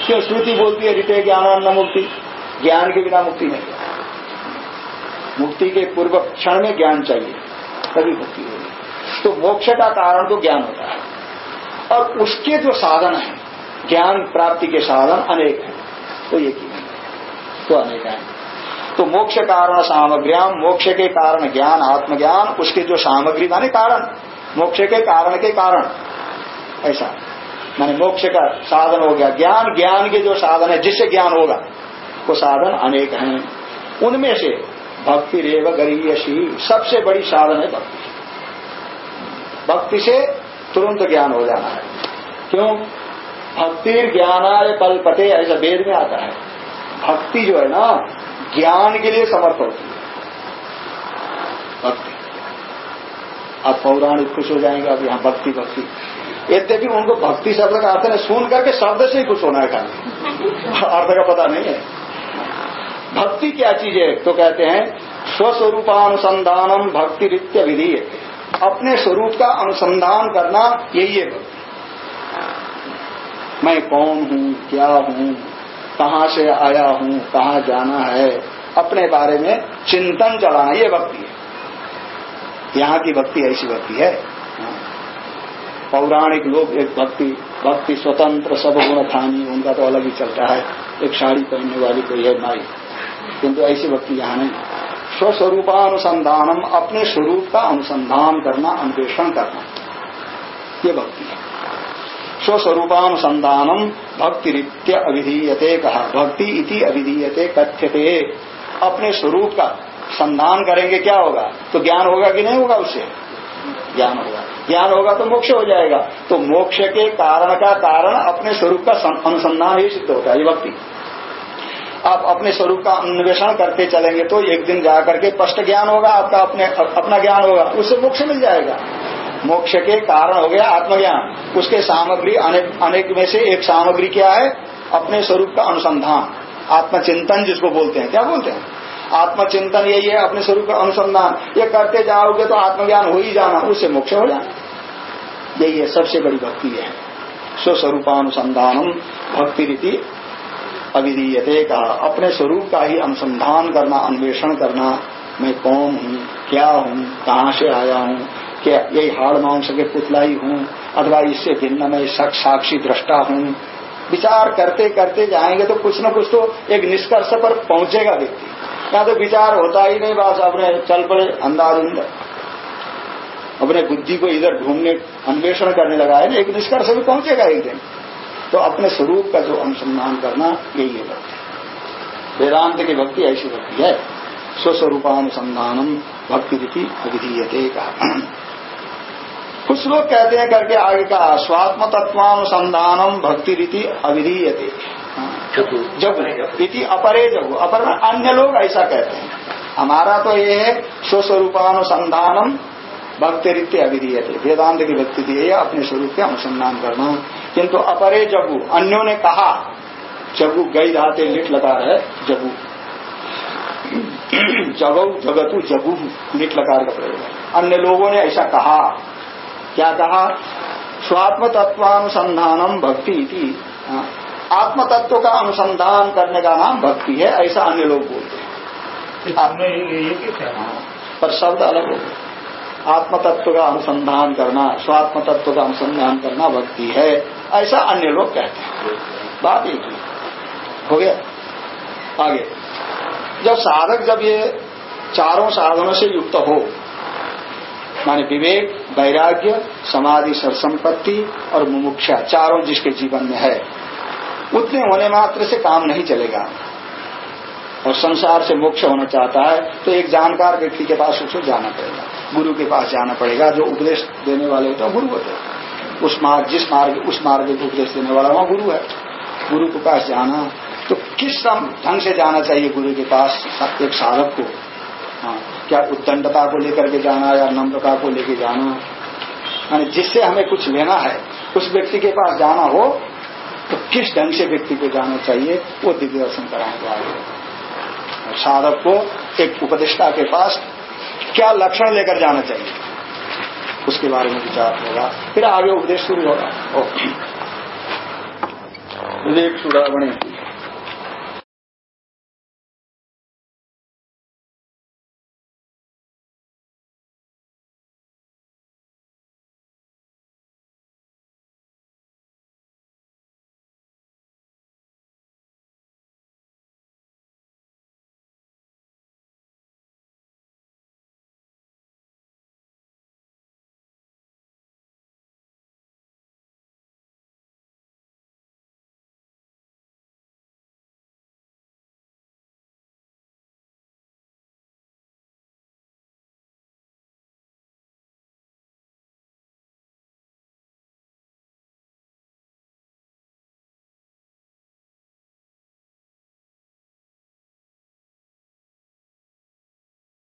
Speaker 1: क्यों? श्रुति बोलती है रिटे ज्ञान न मुक्ति ज्ञान के बिना मुक्ति नहीं मुक्ति के पूर्व क्षण में ज्ञान चाहिए तभी मुक्ति होगी। तो मोक्ष का कारण तो ज्ञान होता है। और उसके जो साधन है, ज्ञान प्राप्ति के साधन अनेक हैं। तो ये की तो अनेक है। तो मोक्ष कारण सामग्रियाम, मोक्ष के कारण ज्ञान, आत्मज्ञान, उसके जो सामग्री, माने कारण। मोक्ष के कारण के कारण। ऐसा। माने मोक्ष का साधन हो गया। ज्ञान ज्ञान के जो साधन है, जिससे ज्ञान होगा, वो साधन अनेक हैं। उनमें से भक्ति रेव गरीयशी सबसे बड़ी साधन है भक्ति। भक्ति से तुरंत ज्ञान हो जाना है। क्यों? भक्ति ज्ञानाय कल्पते ऐसा वेद में आता है। भक्ति जो है ना, ज्ञान के लिए समर्थ होती है। भक्ति। आप पौराणिक खुश हो जाएँगे, अब यहाँ भक्ति भक्ति। यद्यपि उनको भक्ति शब्द का अर्थ है, सुन करके शब्द से ही कुछ होना है खाली। अर्थ का पता नहीं है। भक्ति क्या चीज़ है? तो कहते हैं, स्वस्वरूपानुसंधानम भक्ति रित्य विधि अपने स्वरूप का अनुसंधान करना यही है। भक्ति मैं कौन हूँ, क्या हूँ, कहाँ से आया हूँ, कहाँ जाना है, अपने बारे में चिंतन चलाना ये भक्ति है। यहाँ की भक्ति ऐसी भक्ति है। पौराणिक लोग एक भक्ति भक्ति स्वतंत्र सब गुण थानी उनका तो अलग ही चलता है। एक साड़ी पहनने वाली कोई है माई किंतु ऐसी भक्ति यहाँ नहीं। स्वस्वरूपानुसंधानम, अपने स्वरूप का अनुसंधान करना, अन्वेषण करना। ये भक्ति है। स्वस्वरूपानुसंधानम भक्ति रित्य अविधीयते कहा। भक्ति इति अभिधीयते, कथ्यते। अपने स्वरूप का संधान करेंगे, क्या होगा? तो ज्ञान होगा कि नहीं होगा उससे ज्ञान होगा। ज्ञान होगा तो मोक्ष हो जाएगा। तो मोक्ष के कारण का कारण अपने स्वरूप का अनुसंधान ही सिद्ध होता है। ये भक्ति। आप अपने स्वरूप का अन्वेषण करते चलेंगे तो एक दिन जाकर के स्पष्ट ज्ञान होगा, आपका अपने, अपना ज्ञान होगा, उससे मोक्ष मिल जाएगा। मोक्ष के कारण हो गया आत्मज्ञान। उसके सामग्री अनेक अनेक में से एक सामग्री क्या है? अपने स्वरूप का अनुसंधान। आत्मचिंतन जिसको बोलते हैं। क्या बोलते हैं? आत्मचिंतन यही है, अपने स्वरूप का अनुसंधान। ये करते जाओगे तो आत्मज्ञान हो ही जाना, उससे मोक्ष हो जाना। यही है, सबसे बड़ी भक्ति है। स्वस्वरूपानुसंधानम भक्ति रीति अविधीयते कहा। अपने स्वरूप का ही अनुसंधान करना, अन्वेषण करना, मैं कौन हूँ, क्या हूँ, कहाँ से आया हूँ, क्या यही हाड़ मांस के पुतला ही हूँ, अथवा इससे भिन्न मैं साक्षी, दृष्टा हूँ। विचार करते करते जाएँगे तो कुछ न कुछ तो एक निष्कर्ष पर पहुंचेगा व्यक्ति। या तो विचार होता ही नहीं, बस अपने चल पड़े अंदाज अपने बुद्धि को इधर ढूँढने अन्वेषण करने लगा है ना, एक निष्कर्ष भी पहुंचेगा एक दिन तो अपने स्वरूप का जो अनुसंधान करना यही है भक्ति। वेदांत की भक्ति ऐसी भक्ति है। स्वस्वरूपानुसंधानम भक्ति रीति अविधीयते का कुछ लोग कहते हैं करके आगे का स्वात्म तत्वानुसंधानम भक्ति रीति अविधीयते जब इति अपरे जब अपर में अन्य लोग ऐसा कहते हैं। हमारा तो ये है स्वस्वरूपानुसंधानम भक्ति रीति अविधीयते वेदांत की भक्ति दी है अपने स्वरूप के अनुसंधान करना। किंतु अपरे जगू अन्यों ने कहा जगू गई धाते लिट लगा है जगू जगऊ जगतु जगू लिट लकार का प्रयोग है अन्य लोगों ने ऐसा कहा क्या कहा? स्वात्म तत्वानुसंधानम भक्ति इति। हाँ, आत्म तत्व का अनुसंधान करने का नाम भक्ति है ऐसा अन्य लोग बोलते हैं। हाँ, पर शब्द अलग हो आत्म तत्व का अनुसंधान करना स्वात्म तत्व का अनुसंधान करना भक्ति है। ऐसा अन्य लोग कहते हैं। बात एक ही। हो गया? आगे। जब साधक जब ये चारों साधनों से युक्त हो, माने विवेक, वैराग्य, समाधि, सरसंपत्ति और मुमुक्षा, चारों जिसके जीवन में है, उतने होने मात्र से काम नहीं चलेगा। और संसार से मोक्ष होना चाहता है तो एक जानकार व्यक्ति के पास उसको जाना पड़ेगा। गुरु के पास जाना पड़ेगा, जो उपदेश देने वाले होते हैं गुरु होते हैं। उस मार्ग, जिस मार्ग, उस मार्ग को उपदेश देने वाला वहाँ गुरु है। गुरु के पास जाना तो किस ढंग से जाना चाहिए गुरु के पास एक साधक को? हाँ क्या उद्दंडता को लेकर के जाना या नम्रता को लेकर जाना? यानी जिससे हमें कुछ लेना है, उस व्यक्ति के पास जाना हो तो किस ढंग से व्यक्ति को जाना चाहिए, वो दिव्य दर्शन कराएँगे आगे साधक को एक उपदिष्टा के पास क्या लक्षण लेकर जाना चाहिए? उसके बारे में विचार होगा। फिर आगे उपदेश शुरू होगा। विवेक चूड़ामणि